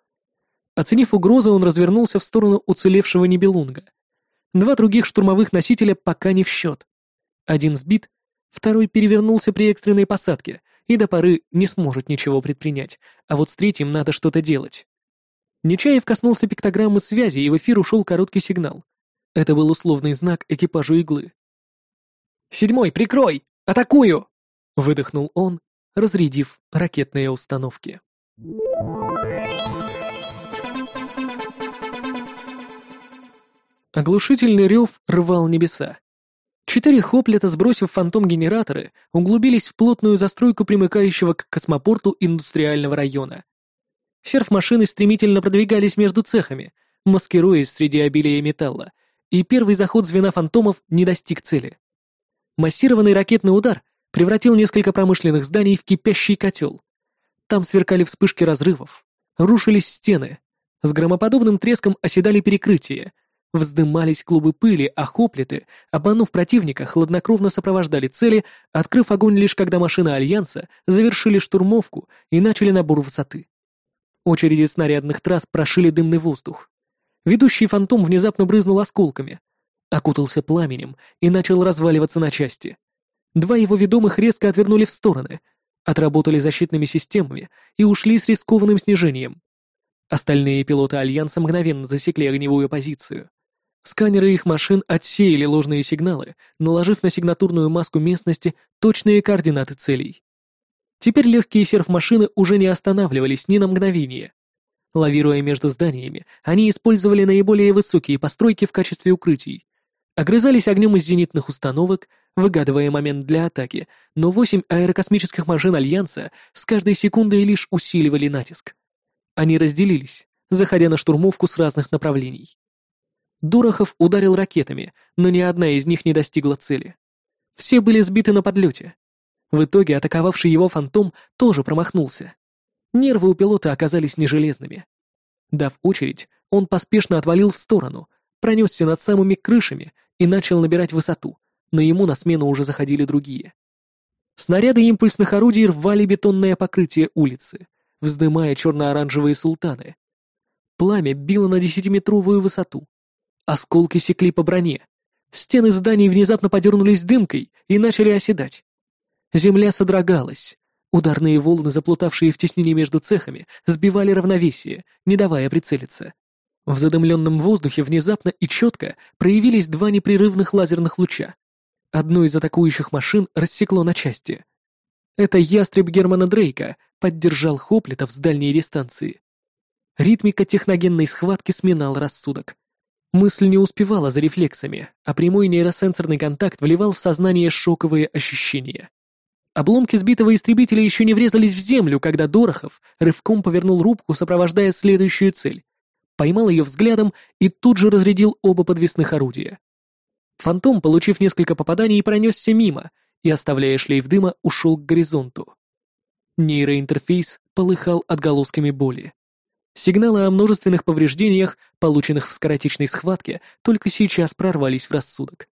Оценив угрозу, он развернулся в сторону уцелевшего Нибелунга. Два других штурмовых носителя пока не в счет. Один сбит, второй перевернулся при экстренной посадке и до поры не сможет ничего предпринять, а вот с третьим надо что-то делать. Нечаев коснулся пиктограммы связи, и в эфир ушел короткий сигнал. Это был условный знак экипажу иглы. «Седьмой, прикрой! Атакую!» — выдохнул он разрядив ракетные установки. Оглушительный рев рвал небеса. Четыре хоплета, сбросив фантом-генераторы, углубились в плотную застройку примыкающего к космопорту индустриального района. Серф-машины стремительно продвигались между цехами, маскируясь среди обилия металла, и первый заход звена фантомов не достиг цели. Массированный ракетный удар превратил несколько промышленных зданий в кипящий котел. Там сверкали вспышки разрывов, рушились стены, с громоподобным треском оседали перекрытия, вздымались клубы пыли, а хоплеты, обманув противника, хладнокровно сопровождали цели, открыв огонь лишь когда машины Альянса завершили штурмовку и начали набор высоты. Очереди снарядных трасс прошили дымный воздух. Ведущий фантом внезапно брызнул осколками, окутался пламенем и начал разваливаться на части. Два его ведомых резко отвернули в стороны, отработали защитными системами и ушли с рискованным снижением. Остальные пилоты Альянса мгновенно засекли огневую позицию. Сканеры их машин отсеяли ложные сигналы, наложив на сигнатурную маску местности точные координаты целей. Теперь легкие серф-машины уже не останавливались ни на мгновение. Лавируя между зданиями, они использовали наиболее высокие постройки в качестве укрытий. Огрызались огнем из зенитных установок, выгадывая момент для атаки, но восемь аэрокосмических машин Альянса с каждой секундой лишь усиливали натиск. Они разделились, заходя на штурмовку с разных направлений. Дорохов ударил ракетами, но ни одна из них не достигла цели. Все были сбиты на подлете. В итоге атаковавший его фантом тоже промахнулся. Нервы у пилота оказались не железными. Дав очередь, он поспешно отвалил в сторону, пронесся над самыми крышами и начал набирать высоту, но ему на смену уже заходили другие. Снаряды импульсных орудий рвали бетонное покрытие улицы, вздымая черно-оранжевые султаны. Пламя било на десятиметровую высоту, Осколки секли по броне. Стены зданий внезапно подернулись дымкой и начали оседать. Земля содрогалась. Ударные волны, заплутавшие в теснине между цехами, сбивали равновесие, не давая прицелиться. В задымленном воздухе внезапно и четко проявились два непрерывных лазерных луча. Одну из атакующих машин рассекло на части. Это ястреб Германа Дрейка поддержал Хоплитов с дальней дистанции. Ритмика техногенной схватки сминала рассудок. Мысль не успевала за рефлексами, а прямой нейросенсорный контакт вливал в сознание шоковые ощущения. Обломки сбитого истребителя еще не врезались в землю, когда Дорохов рывком повернул рубку, сопровождая следующую цель. Поймал ее взглядом и тут же разрядил оба подвесных орудия. Фантом, получив несколько попаданий, пронесся мимо и, оставляя шлейф дыма, ушел к горизонту. Нейроинтерфейс полыхал отголосками боли. Сигналы о множественных повреждениях, полученных в скоротечной схватке, только сейчас прорвались в рассудок.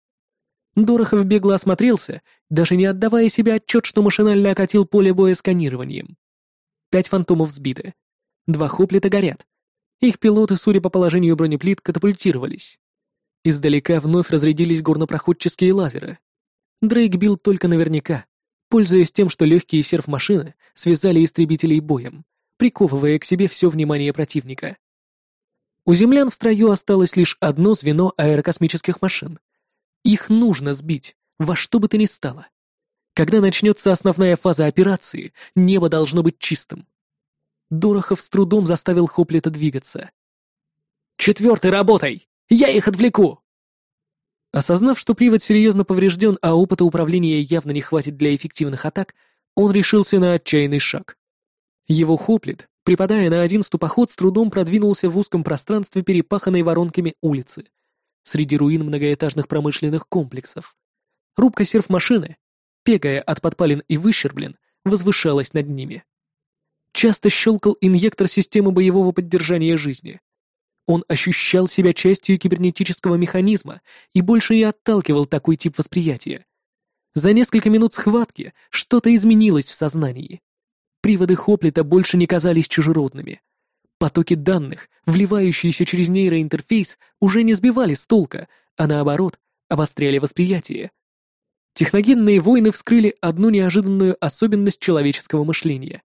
Дорохов бегло осмотрелся, даже не отдавая себе отчет, что машинально окатил поле боя сканированием. Пять фантомов сбиты. Два хоплита горят. Их пилоты, судя по положению бронеплит, катапультировались. Издалека вновь разрядились горнопроходческие лазеры. Дрейк бил только наверняка, пользуясь тем, что легкие серф-машины связали истребителей боем, приковывая к себе все внимание противника. У землян в строю осталось лишь одно звено аэрокосмических машин. Их нужно сбить, во что бы то ни стало. Когда начнется основная фаза операции, небо должно быть чистым. Дорохов с трудом заставил Хоплета двигаться. «Четвертый, работай! Я их отвлеку!» Осознав, что привод серьезно поврежден, а опыта управления явно не хватит для эффективных атак, он решился на отчаянный шаг. Его хоплит, припадая на один ступоход, с трудом продвинулся в узком пространстве, перепаханной воронками улицы, среди руин многоэтажных промышленных комплексов. Рубка серф-машины, пегая от подпалин и выщерблен, возвышалась над ними. Часто щелкал инъектор системы боевого поддержания жизни. Он ощущал себя частью кибернетического механизма и больше не отталкивал такой тип восприятия. За несколько минут схватки что-то изменилось в сознании. Приводы Хоплита больше не казались чужеродными. Потоки данных, вливающиеся через нейроинтерфейс, уже не сбивали с толка, а наоборот, обостряли восприятие. Техногенные войны вскрыли одну неожиданную особенность человеческого мышления.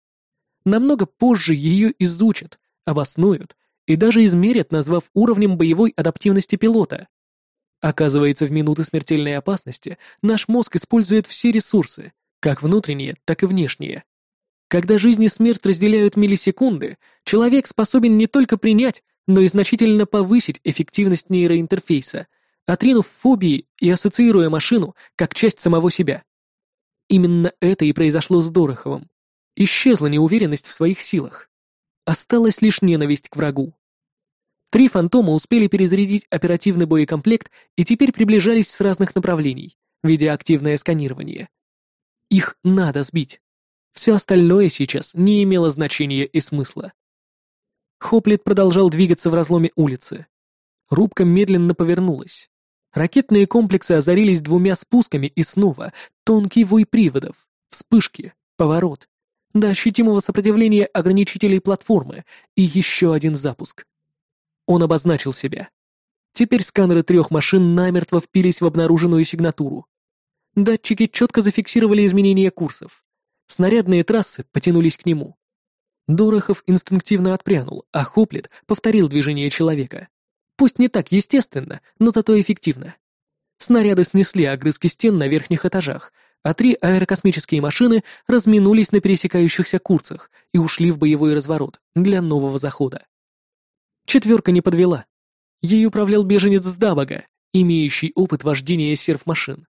Намного позже ее изучат, обоснуют и даже измерят, назвав уровнем боевой адаптивности пилота. Оказывается, в минуты смертельной опасности наш мозг использует все ресурсы, как внутренние, так и внешние. Когда жизнь и смерть разделяют миллисекунды, человек способен не только принять, но и значительно повысить эффективность нейроинтерфейса, отринув фобии и ассоциируя машину как часть самого себя. Именно это и произошло с Дороховым. Исчезла неуверенность в своих силах. Осталась лишь ненависть к врагу. Три фантома успели перезарядить оперативный боекомплект и теперь приближались с разных направлений, ведя активное сканирование. Их надо сбить. Все остальное сейчас не имело значения и смысла. Хоплит продолжал двигаться в разломе улицы. Рубка медленно повернулась. Ракетные комплексы озарились двумя спусками и снова тонкий вой приводов, вспышки, поворот, до ощутимого сопротивления ограничителей платформы и еще один запуск. Он обозначил себя. Теперь сканеры трех машин намертво впились в обнаруженную сигнатуру. Датчики четко зафиксировали изменения курсов. Снарядные трассы потянулись к нему. Дорохов инстинктивно отпрянул, а Хоплет повторил движение человека. Пусть не так естественно, но зато эффективно. Снаряды снесли огрызки стен на верхних этажах, а три аэрокосмические машины разминулись на пересекающихся курсах и ушли в боевой разворот для нового захода. Четверка не подвела. Ей управлял беженец с Дабага, имеющий опыт вождения серф-машин.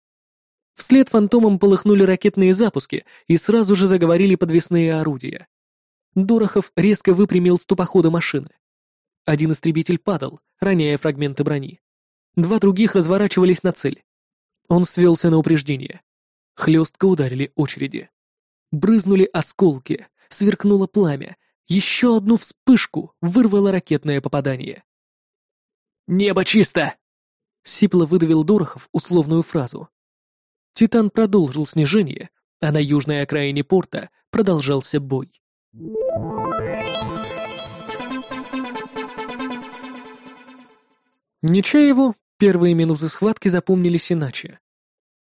Вслед фантомам полыхнули ракетные запуски и сразу же заговорили подвесные орудия. Дорохов резко выпрямил ступоходы машины. Один истребитель падал, роняя фрагменты брони. Два других разворачивались на цель. Он свелся на упреждение. Хлестко ударили очереди. Брызнули осколки, сверкнуло пламя. Еще одну вспышку вырвало ракетное попадание. «Небо чисто!» Сипло выдавил Дорохов условную фразу. Титан продолжил снижение, а на южной окраине порта продолжался бой. Нечаеву первые минуты схватки запомнились иначе.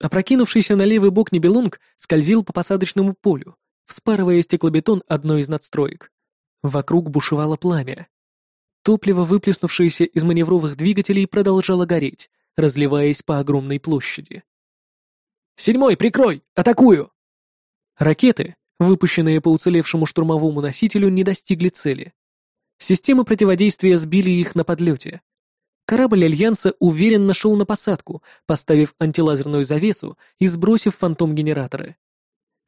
Опрокинувшийся на левый бок Небелунг скользил по посадочному полю, вспарывая стеклобетон одной из надстроек. Вокруг бушевало пламя. Топливо, выплеснувшееся из маневровых двигателей, продолжало гореть, разливаясь по огромной площади. «Седьмой, прикрой! Атакую!» Ракеты, выпущенные по уцелевшему штурмовому носителю, не достигли цели. Системы противодействия сбили их на подлете. Корабль Альянса уверенно шел на посадку, поставив антилазерную завесу и сбросив фантом-генераторы.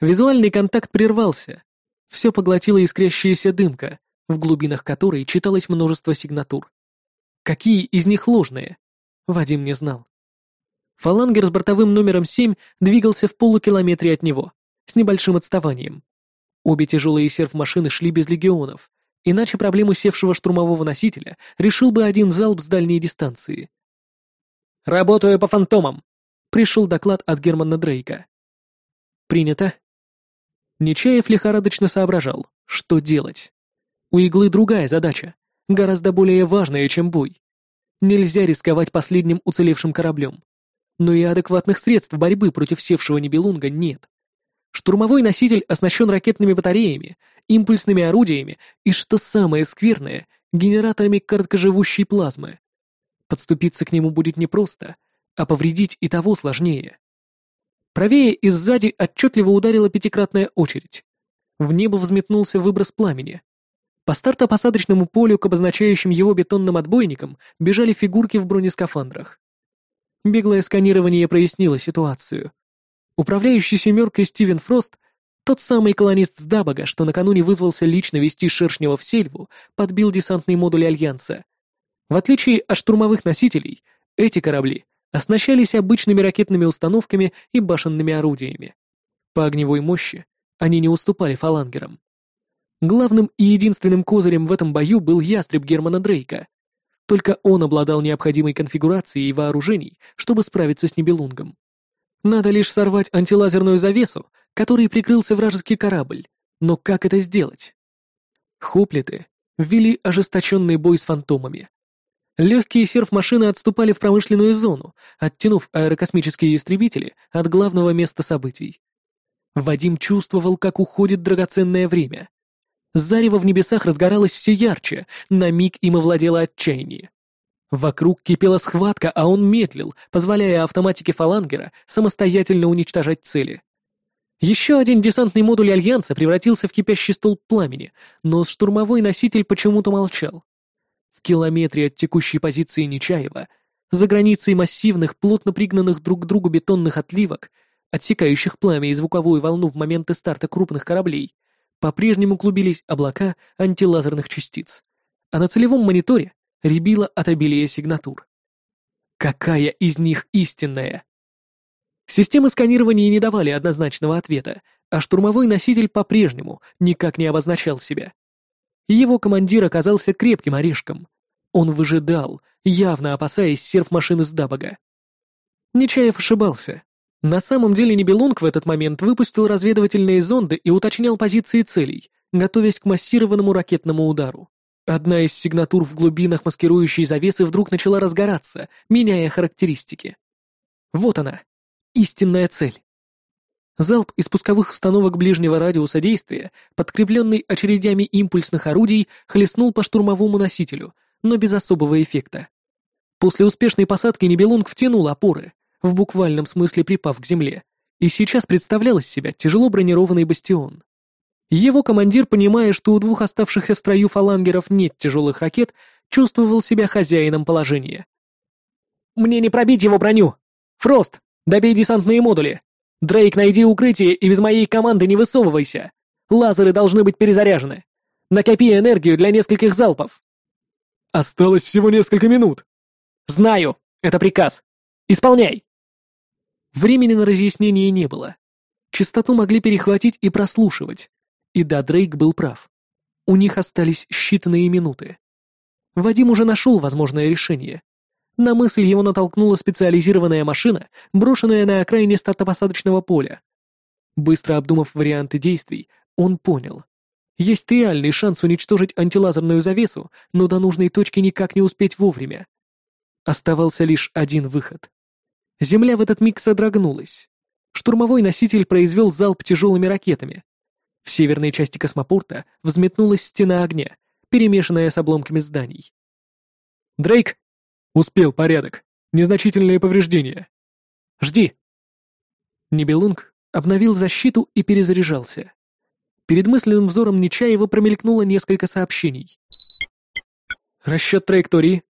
Визуальный контакт прервался. Все поглотила искрящаяся дымка, в глубинах которой читалось множество сигнатур. Какие из них ложные? Вадим не знал. Фалангер с бортовым номером 7 двигался в полукилометре от него, с небольшим отставанием. Обе тяжелые серф-машины шли без легионов, иначе проблему севшего штурмового носителя решил бы один залп с дальней дистанции. «Работаю по фантомам!» — пришел доклад от Германа Дрейка. «Принято». Нечаев лихорадочно соображал, что делать. У иглы другая задача, гораздо более важная, чем бой. Нельзя рисковать последним уцелевшим кораблем. Но и адекватных средств борьбы против севшего Нибелунга нет. Штурмовой носитель оснащен ракетными батареями, импульсными орудиями и, что самое скверное, генераторами короткоживущей плазмы. Подступиться к нему будет непросто, а повредить и того сложнее. Правее и сзади отчетливо ударила пятикратная очередь. В небо взметнулся выброс пламени. По стартопосадочному полю к обозначающим его бетонным отбойникам бежали фигурки в бронескафандрах. Беглое сканирование прояснило ситуацию. Управляющий «семеркой» Стивен Фрост, тот самый колонист с Дабага, что накануне вызвался лично вести Шершнева в сельву, подбил десантный модуль Альянса. В отличие от штурмовых носителей, эти корабли оснащались обычными ракетными установками и башенными орудиями. По огневой мощи они не уступали фалангерам. Главным и единственным козырем в этом бою был ястреб Германа Дрейка. Только он обладал необходимой конфигурацией вооружений, чтобы справиться с Нибелунгом. Надо лишь сорвать антилазерную завесу, которой прикрылся вражеский корабль. Но как это сделать? Хоплиты ввели ожесточенный бой с фантомами. Легкие серф-машины отступали в промышленную зону, оттянув аэрокосмические истребители от главного места событий. Вадим чувствовал, как уходит драгоценное время. Зарево в небесах разгоралось все ярче, на миг им овладело отчаяние. Вокруг кипела схватка, а он медлил, позволяя автоматике фалангера самостоятельно уничтожать цели. Еще один десантный модуль Альянса превратился в кипящий столб пламени, но штурмовой носитель почему-то молчал. В километре от текущей позиции Нечаева, за границей массивных, плотно пригнанных друг к другу бетонных отливок, отсекающих пламя и звуковую волну в моменты старта крупных кораблей, по-прежнему клубились облака антилазерных частиц. А на целевом мониторе рябило от обилия сигнатур. Какая из них истинная? Системы сканирования не давали однозначного ответа, а штурмовой носитель по-прежнему никак не обозначал себя. Его командир оказался крепким орешком. Он выжидал, явно опасаясь серф-машины с Дабага. Нечаев ошибался. На самом деле Нибелунг в этот момент выпустил разведывательные зонды и уточнял позиции целей, готовясь к массированному ракетному удару. Одна из сигнатур в глубинах маскирующей завесы вдруг начала разгораться, меняя характеристики. Вот она, истинная цель. Залп из пусковых установок ближнего радиуса действия, подкрепленный очередями импульсных орудий, хлестнул по штурмовому носителю, но без особого эффекта. После успешной посадки Нибелунг втянул опоры, в буквальном смысле припав к земле, и сейчас представлял из себя тяжело бронированный бастион. Его командир, понимая, что у двух оставшихся в строю фалангеров нет тяжелых ракет, чувствовал себя хозяином положения. «Мне не пробить его броню! Фрост, добей десантные модули! Дрейк, найди укрытие и без моей команды не высовывайся! Лазеры должны быть перезаряжены! Накопи энергию для нескольких залпов!» «Осталось всего несколько минут!» «Знаю! Это приказ! Исполняй!» Времени на разъяснение не было. Частоту могли перехватить и прослушивать. И да, Дрейк был прав. У них остались считанные минуты. Вадим уже нашел возможное решение. На мысль его натолкнула специализированная машина, брошенная на окраине стартопосадочного поля. Быстро обдумав варианты действий, он понял. Есть реальный шанс уничтожить антилазерную завесу, но до нужной точки никак не успеть вовремя. Оставался лишь один выход. Земля в этот миг содрогнулась. Штурмовой носитель произвел залп тяжелыми ракетами. В северной части космопорта взметнулась стена огня, перемешанная с обломками зданий. «Дрейк!» «Успел, порядок. Незначительные повреждения». «Жди!» Нибелунг обновил защиту и перезаряжался. Перед мысленным взором Нечаева промелькнуло несколько сообщений. Расчет траектории.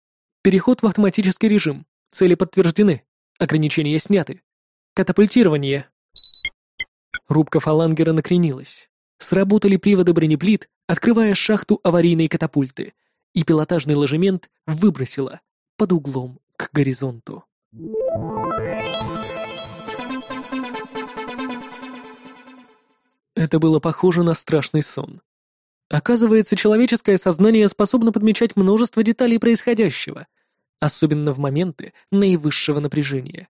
Переход в автоматический режим. Цели подтверждены. Ограничения сняты. Катапультирование. Рубка фалангера накренилась. Сработали приводы бронеплит, открывая шахту аварийной катапульты, и пилотажный ложемент выбросило под углом к горизонту. Это было похоже на страшный сон. Оказывается, человеческое сознание способно подмечать множество деталей происходящего, особенно в моменты наивысшего напряжения.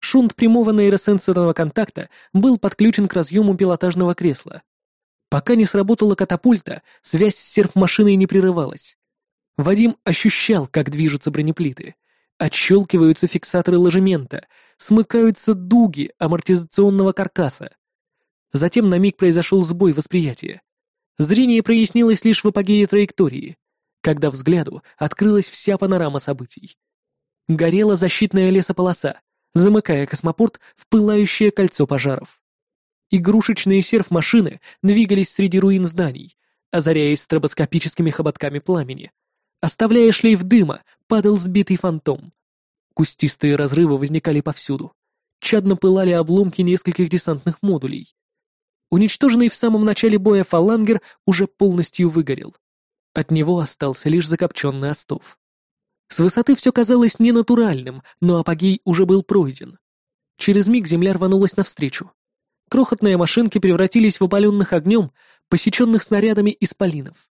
Шунт прямого нейросенсорного контакта был подключен к разъему пилотажного кресла. Пока не сработала катапульта, связь с серф-машиной не прерывалась. Вадим ощущал, как движутся бронеплиты. Отщелкиваются фиксаторы ложемента, смыкаются дуги амортизационного каркаса. Затем на миг произошел сбой восприятия. Зрение прояснилось лишь в апогее траектории когда взгляду открылась вся панорама событий. Горела защитная лесополоса, замыкая космопорт в пылающее кольцо пожаров. Игрушечные серф-машины двигались среди руин зданий, озаряясь стробоскопическими хоботками пламени. Оставляя шлейф дыма, падал сбитый фантом. Кустистые разрывы возникали повсюду. Чадно пылали обломки нескольких десантных модулей. Уничтоженный в самом начале боя фалангер уже полностью выгорел. От него остался лишь закопченный остов. С высоты все казалось ненатуральным, но апогей уже был пройден. Через миг земля рванулась навстречу. Крохотные машинки превратились в опаленных огнем, посеченных снарядами исполинов.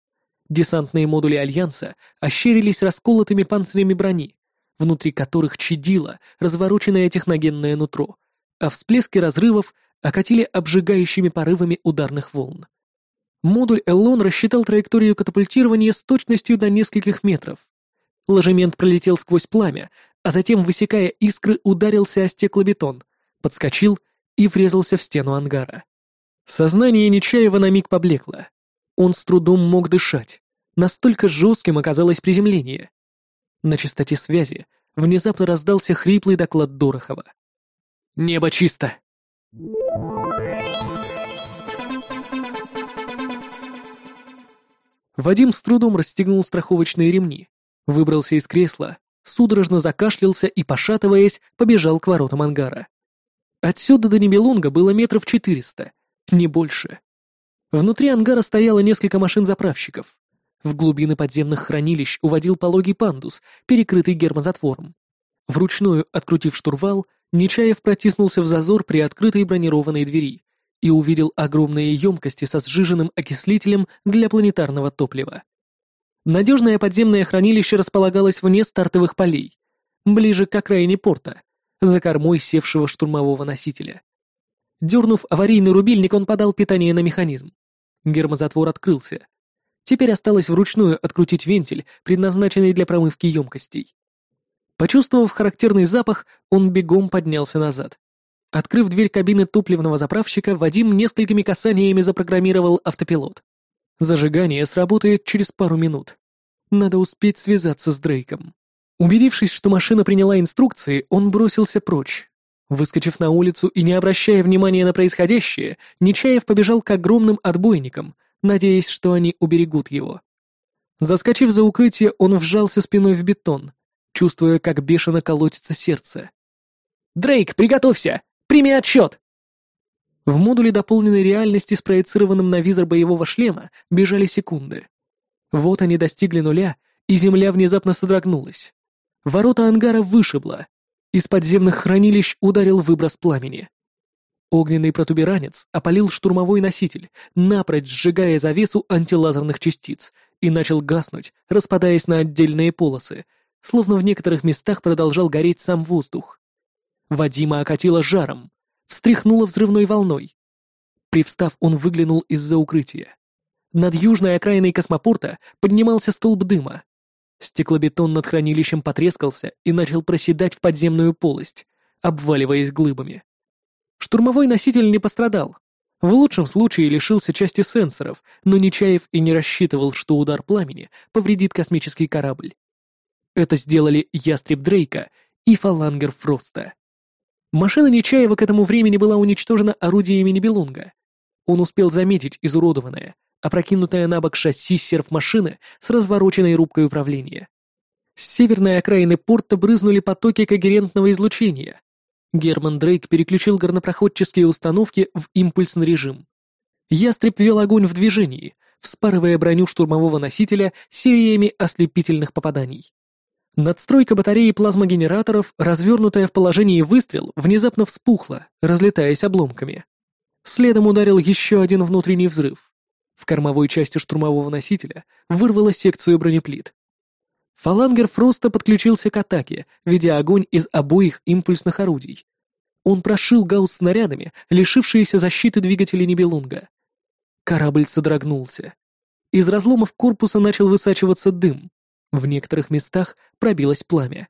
Десантные модули Альянса ощерились расколотыми панцирями брони, внутри которых чадило развороченное техногенное нутро, а всплески разрывов окатили обжигающими порывами ударных волн. Модуль Эллон рассчитал траекторию катапультирования с точностью до нескольких метров. Ложемент пролетел сквозь пламя, а затем, высекая искры, ударился о стеклобетон, подскочил и врезался в стену ангара. Сознание Нечаева на миг поблекло. Он с трудом мог дышать. Настолько жестким оказалось приземление. На частоте связи внезапно раздался хриплый доклад Дорохова. «Небо чисто!» Вадим с трудом расстегнул страховочные ремни, выбрался из кресла, судорожно закашлялся и, пошатываясь, побежал к воротам ангара. Отсюда до Небелунга было метров четыреста, не больше. Внутри ангара стояло несколько машин-заправщиков. В глубины подземных хранилищ уводил пологий пандус, перекрытый гермозатвором. Вручную открутив штурвал, Нечаев протиснулся в зазор при открытой бронированной двери и увидел огромные емкости со сжиженным окислителем для планетарного топлива. Надежное подземное хранилище располагалось вне стартовых полей, ближе к окраине порта, за кормой севшего штурмового носителя. Дернув аварийный рубильник, он подал питание на механизм. Гермозатвор открылся. Теперь осталось вручную открутить вентиль, предназначенный для промывки емкостей. Почувствовав характерный запах, он бегом поднялся назад. Открыв дверь кабины топливного заправщика, Вадим несколькими касаниями запрограммировал автопилот. Зажигание сработает через пару минут. Надо успеть связаться с Дрейком. Убедившись, что машина приняла инструкции, он бросился прочь. Выскочив на улицу и не обращая внимания на происходящее, Нечаев побежал к огромным отбойникам, надеясь, что они уберегут его. Заскочив за укрытие, он вжался спиной в бетон, чувствуя, как бешено колотится сердце. «Дрейк, приготовься! Прими отсчет!» В модуле дополненной реальности, спроецированном на визор боевого шлема, бежали секунды. Вот они достигли нуля, и Земля внезапно содрогнулась. Ворота ангара вышибло. Из подземных хранилищ ударил выброс пламени. Огненный протуберанец опалил штурмовой носитель, напрочь сжигая завесу антилазерных частиц, и начал гаснуть, распадаясь на отдельные полосы, словно в некоторых местах продолжал гореть сам воздух. Вадима окатило жаром, встряхнуло взрывной волной. Привстав, он выглянул из-за укрытия. Над южной окраиной космопорта поднимался столб дыма. Стеклобетон над хранилищем потрескался и начал проседать в подземную полость, обваливаясь глыбами. Штурмовой носитель не пострадал. В лучшем случае лишился части сенсоров, но Нечаев и не рассчитывал, что удар пламени повредит космический корабль. Это сделали Ястреб Дрейка и Фалангер Фроста. Машина Нечаева к этому времени была уничтожена орудиями Нибелунга. Он успел заметить изуродованное, опрокинутая на бок шасси серф-машины с развороченной рубкой управления. С северной окраины порта брызнули потоки когерентного излучения. Герман Дрейк переключил горнопроходческие установки в импульсный режим. Ястреб вел огонь в движении, вспарывая броню штурмового носителя сериями ослепительных попаданий. Надстройка батареи плазмогенераторов, развернутая в положении выстрел, внезапно вспухла, разлетаясь обломками. Следом ударил еще один внутренний взрыв. В кормовой части штурмового носителя вырвало секцию бронеплит. Фалангер Фроста подключился к атаке, ведя огонь из обоих импульсных орудий. Он прошил гаусс снарядами, лишившиеся защиты двигателей Нибелунга. Корабль содрогнулся. Из разломов корпуса начал высачиваться дым. В некоторых местах пробилось пламя.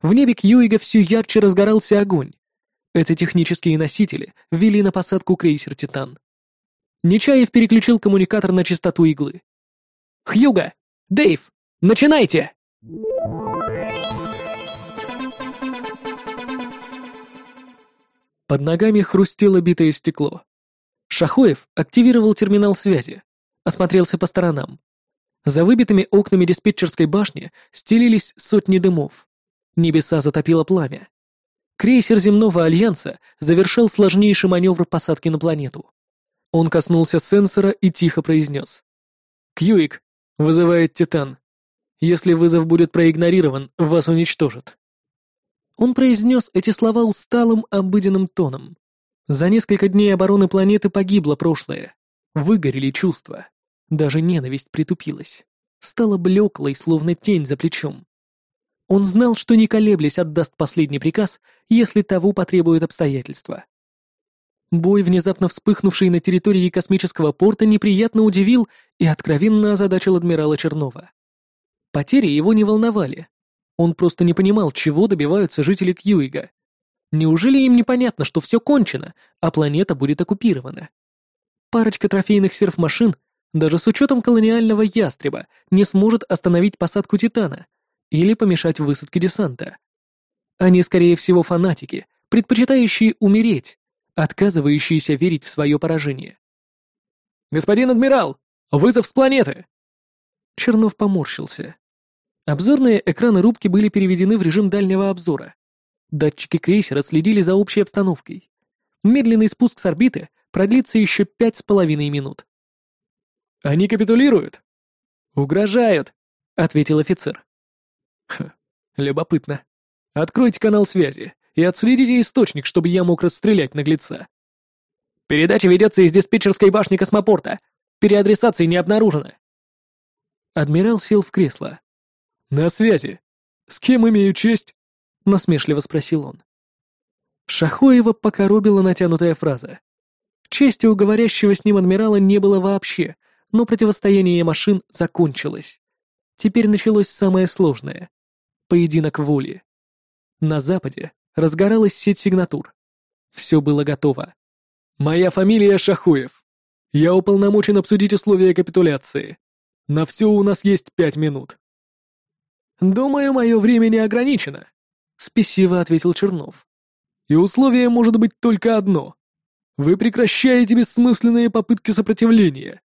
В небе Кьюига все ярче разгорался огонь. Эти технические носители вели на посадку крейсер «Титан». Нечаев переключил коммуникатор на частоту иглы. «Хьюга! Дэйв! Начинайте!» Под ногами хрустело битое стекло. Шахоев активировал терминал связи, осмотрелся по сторонам. За выбитыми окнами диспетчерской башни стелились сотни дымов. Небеса затопило пламя. Крейсер земного альянса завершил сложнейший маневр посадки на планету. Он коснулся сенсора и тихо произнес. «Кьюик, вызывает Титан. Если вызов будет проигнорирован, вас уничтожат». Он произнес эти слова усталым, обыденным тоном. За несколько дней обороны планеты погибло прошлое. Выгорели чувства. Даже ненависть притупилась. Стала блеклой, словно тень за плечом. Он знал, что не колеблясь отдаст последний приказ, если того потребуют обстоятельства. Бой, внезапно вспыхнувший на территории космического порта, неприятно удивил и откровенно озадачил адмирала Чернова. Потери его не волновали. Он просто не понимал, чего добиваются жители Кьюига. Неужели им непонятно, что все кончено, а планета будет оккупирована? Парочка трофейных серф-машин, даже с учетом колониального ястреба, не сможет остановить посадку Титана или помешать высадке десанта. Они, скорее всего, фанатики, предпочитающие умереть, отказывающиеся верить в свое поражение. «Господин адмирал! Вызов с планеты!» Чернов поморщился. Обзорные экраны рубки были переведены в режим дальнего обзора. Датчики крейсера следили за общей обстановкой. Медленный спуск с орбиты продлится еще пять с половиной минут. «Они капитулируют?» «Угрожают», — ответил офицер. «Ха, любопытно. Откройте канал связи и отследите источник, чтобы я мог расстрелять наглеца. Передача ведется из диспетчерской башни космопорта. Переадресации не обнаружено. Адмирал сел в кресло. «На связи. С кем имею честь?» — насмешливо спросил он. Шахоева покоробила натянутая фраза. Чести у говорящего с ним адмирала не было вообще, но противостояние машин закончилось. Теперь началось самое сложное — поединок воли. На Западе разгоралась сеть сигнатур. Все было готово. «Моя фамилия Шахуев. Я уполномочен обсудить условия капитуляции. На все у нас есть пять минут». «Думаю, мое время не ограничено», — спесиво ответил Чернов. «И условие может быть только одно. Вы прекращаете бессмысленные попытки сопротивления».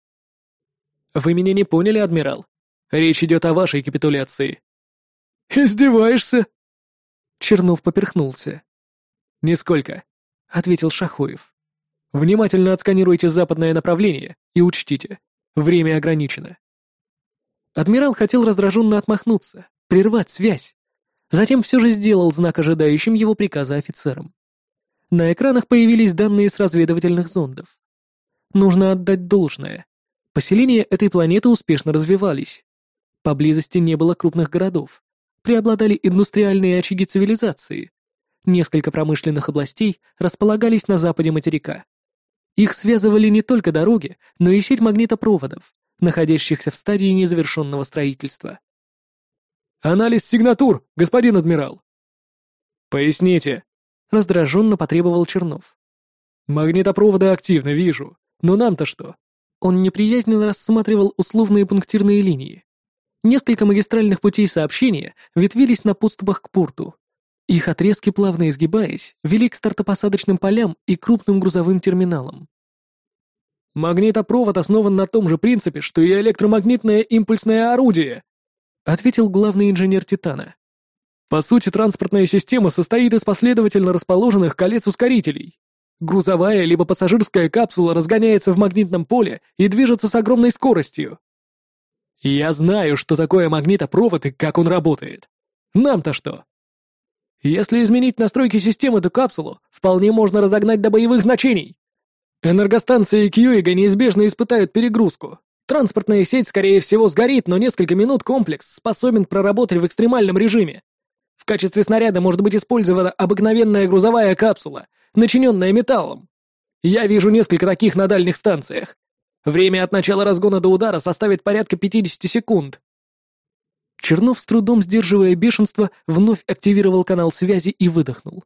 «Вы меня не поняли, адмирал. Речь идет о вашей капитуляции». «Издеваешься?» Чернов поперхнулся. «Нисколько», — ответил Шахоев. «Внимательно отсканируйте западное направление и учтите, время ограничено». Адмирал хотел раздраженно отмахнуться, прервать связь. Затем все же сделал знак ожидающим его приказа офицерам. На экранах появились данные с разведывательных зондов. Нужно отдать должное. Поселения этой планеты успешно развивались. Поблизости не было крупных городов. Преобладали индустриальные очаги цивилизации. Несколько промышленных областей располагались на западе материка. Их связывали не только дороги, но и сеть магнитопроводов, находящихся в стадии незавершенного строительства. «Анализ сигнатур, господин адмирал!» «Поясните», — раздраженно потребовал Чернов. «Магнитопроводы активно вижу, но нам-то что?» Он неприязненно рассматривал условные пунктирные линии. Несколько магистральных путей сообщения ветвились на подступах к порту. Их отрезки, плавно изгибаясь, вели к стартопосадочным полям и крупным грузовым терминалам. «Магнитопровод основан на том же принципе, что и электромагнитное импульсное орудие», ответил главный инженер Титана. По сути, транспортная система состоит из последовательно расположенных колец ускорителей. Грузовая либо пассажирская капсула разгоняется в магнитном поле и движется с огромной скоростью. Я знаю, что такое магнитопровод и как он работает. Нам-то что? Если изменить настройки системы эту капсулу, вполне можно разогнать до боевых значений. Энергостанции Кьюига неизбежно испытают перегрузку. Транспортная сеть, скорее всего, сгорит, но несколько минут комплекс способен проработать в экстремальном режиме. В качестве снаряда может быть использована обыкновенная грузовая капсула, начиненная металлом. Я вижу несколько таких на дальних станциях. Время от начала разгона до удара составит порядка 50 секунд. Чернов, с трудом сдерживая бешенство, вновь активировал канал связи и выдохнул.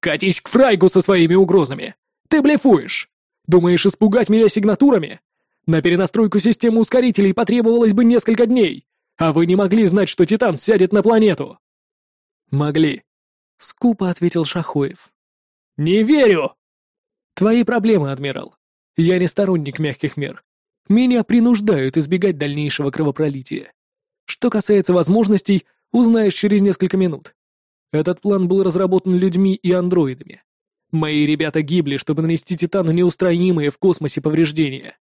«Катись к Фрайгу со своими угрозами! Ты блефуешь! Думаешь испугать меня сигнатурами? На перенастройку системы ускорителей потребовалось бы несколько дней, а вы не могли знать, что Титан сядет на планету!» «Могли», — скупо ответил Шахоев. «Не верю!» «Твои проблемы, адмирал. Я не сторонник мягких мер. Меня принуждают избегать дальнейшего кровопролития. Что касается возможностей, узнаешь через несколько минут. Этот план был разработан людьми и андроидами. Мои ребята гибли, чтобы нанести Титану неустранимые в космосе повреждения.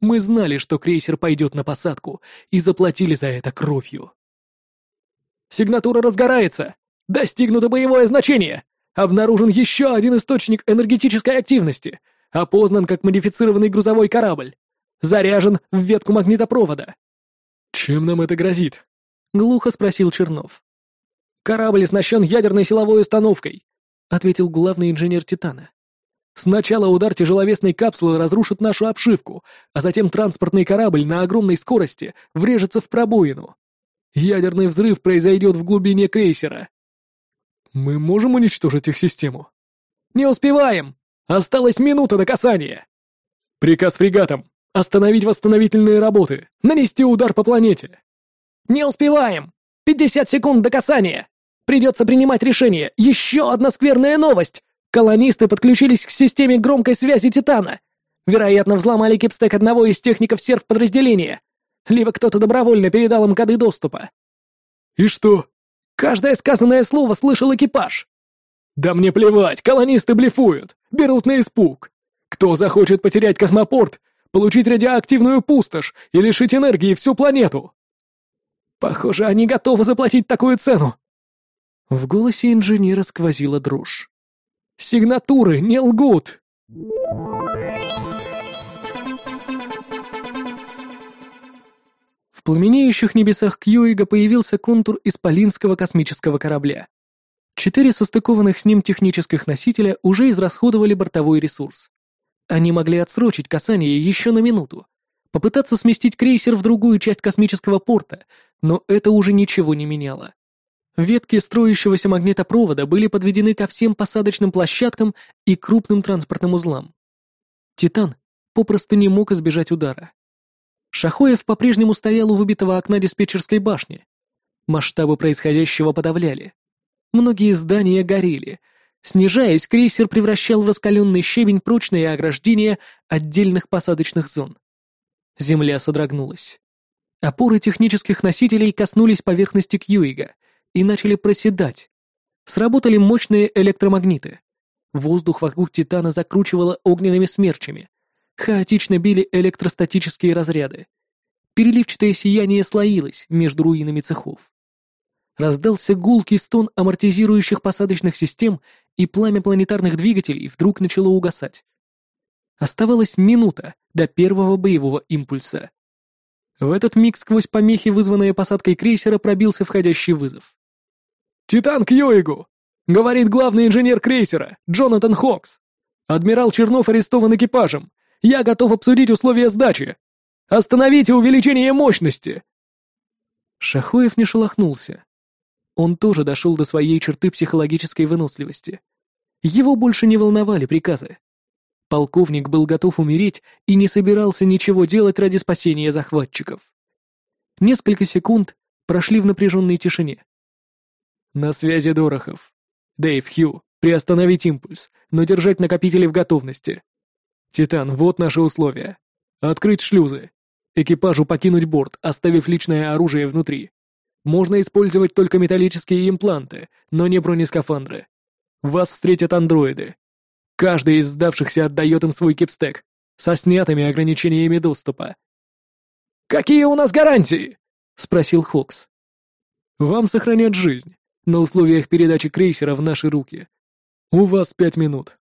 Мы знали, что крейсер пойдет на посадку, и заплатили за это кровью. Сигнатура разгорается! Достигнуто боевое значение! Обнаружен еще один источник энергетической активности, опознан как модифицированный грузовой корабль. Заряжен в ветку магнитопровода. «Чем нам это грозит?» — глухо спросил Чернов. «Корабль оснащен ядерной силовой установкой», — ответил главный инженер Титана. Сначала удар тяжеловесной капсулы разрушит нашу обшивку, а затем транспортный корабль на огромной скорости врежется в пробоину. Ядерный взрыв произойдет в глубине крейсера. Мы можем уничтожить их систему? Не успеваем! Осталась минута до касания! Приказ фрегатам. Остановить восстановительные работы. Нанести удар по планете. Не успеваем! Пятьдесят секунд до касания! Придется принимать решение. Еще одна скверная новость! Колонисты подключились к системе громкой связи Титана. Вероятно, взломали кипстек одного из техников серф-подразделения. Либо кто-то добровольно передал им коды доступа. И что? Каждое сказанное слово слышал экипаж. Да мне плевать, колонисты блефуют, берут на испуг. Кто захочет потерять космопорт, получить радиоактивную пустошь и лишить энергии всю планету? Похоже, они готовы заплатить такую цену. В голосе инженера сквозила дрожь. Сигнатуры не лгут!» В пламенеющих небесах Кьюига появился контур исполинского космического корабля. Четыре состыкованных с ним технических носителя уже израсходовали бортовой ресурс. Они могли отсрочить касание еще на минуту, попытаться сместить крейсер в другую часть космического порта, но это уже ничего не меняло. Ветки строящегося магнитопровода были подведены ко всем посадочным площадкам и крупным транспортным узлам. Титан попросту не мог избежать удара. Шахоев по-прежнему стоял у выбитого окна диспетчерской башни. Масштабы происходящего подавляли. Многие здания горели. Снижаясь, крейсер превращал в раскаленный щебень прочные ограждения отдельных посадочных зон. Земля содрогнулась. Опоры технических носителей коснулись поверхности Кьюига и начали проседать. Сработали мощные электромагниты. Воздух вокруг Титана закручивало огненными смерчами. Хаотично били электростатические разряды. Переливчатое сияние слоилось между руинами цехов. Раздался гулкий стон амортизирующих посадочных систем, и пламя планетарных двигателей вдруг начало угасать. Оставалась минута до первого боевого импульса. В этот миг сквозь помехи, вызванные посадкой крейсера, пробился входящий вызов. «Титан к Йоигу!» — говорит главный инженер крейсера, Джонатан Хокс. «Адмирал Чернов арестован экипажем. Я готов обсудить условия сдачи. Остановите увеличение мощности!» Шахоев не шелохнулся. Он тоже дошел до своей черты психологической выносливости. Его больше не волновали приказы. Полковник был готов умереть и не собирался ничего делать ради спасения захватчиков. Несколько секунд прошли в напряженной тишине. «На связи Дорохов. Дэйв, Хью, приостановить импульс, но держать накопители в готовности. Титан, вот наши условия. Открыть шлюзы. Экипажу покинуть борт, оставив личное оружие внутри. Можно использовать только металлические импланты, но не бронескафандры. Вас встретят андроиды, Каждый из сдавшихся отдает им свой кипстек со снятыми ограничениями доступа. «Какие у нас гарантии?» — спросил Хокс. «Вам сохранят жизнь на условиях передачи крейсера в наши руки. У вас пять минут.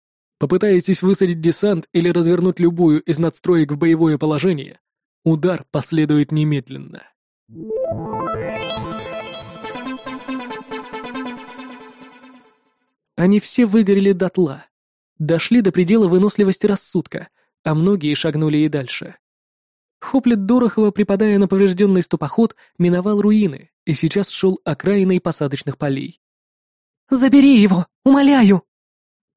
Попытаетесь высадить десант или развернуть любую из надстроек в боевое положение, удар последует немедленно». Они все выгорели дотла дошли до предела выносливости рассудка, а многие шагнули и дальше. Хоплет Дорохова, припадая на поврежденный ступоход, миновал руины и сейчас шел окраиной посадочных полей. «Забери его, умоляю!»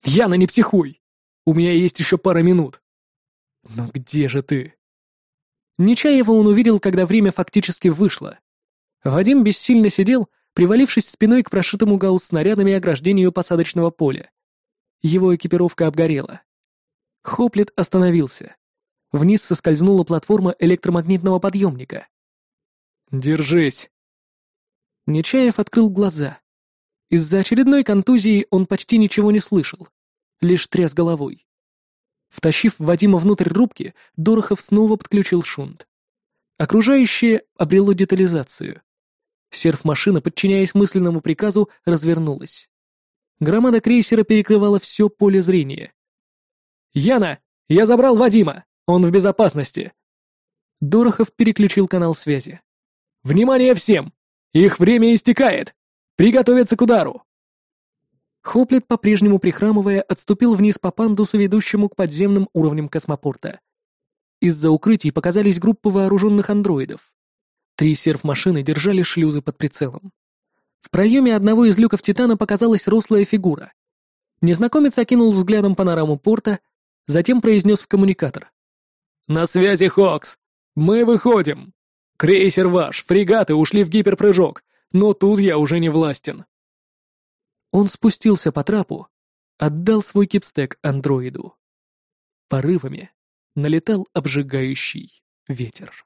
«Яна, не психуй! У меня есть еще пара минут!» «Ну где же ты?» Нечаева он увидел, когда время фактически вышло. Вадим бессильно сидел, привалившись спиной к прошитому гаусс-снарядами ограждению посадочного поля. Его экипировка обгорела. Хоплет остановился. Вниз соскользнула платформа электромагнитного подъемника. «Держись!» Нечаев открыл глаза. Из-за очередной контузии он почти ничего не слышал, лишь тряс головой. Втащив Вадима внутрь рубки, Дорохов снова подключил шунт. Окружающее обрело детализацию. Серф-машина, подчиняясь мысленному приказу, развернулась. Громада крейсера перекрывала все поле зрения. «Яна, я забрал Вадима! Он в безопасности!» Дорохов переключил канал связи. «Внимание всем! Их время истекает! Приготовиться к удару!» Хоплет, по-прежнему прихрамывая, отступил вниз по пандусу, ведущему к подземным уровням космопорта. Из-за укрытий показались группы вооруженных андроидов. Три серф-машины держали шлюзы под прицелом. В проеме одного из люков Титана показалась рослая фигура. Незнакомец окинул взглядом панораму порта, затем произнес в коммуникатор. «На связи, Хокс! Мы выходим! Крейсер ваш, фрегаты ушли в гиперпрыжок, но тут я уже не властен!» Он спустился по трапу, отдал свой кипстек андроиду. Порывами налетал обжигающий ветер.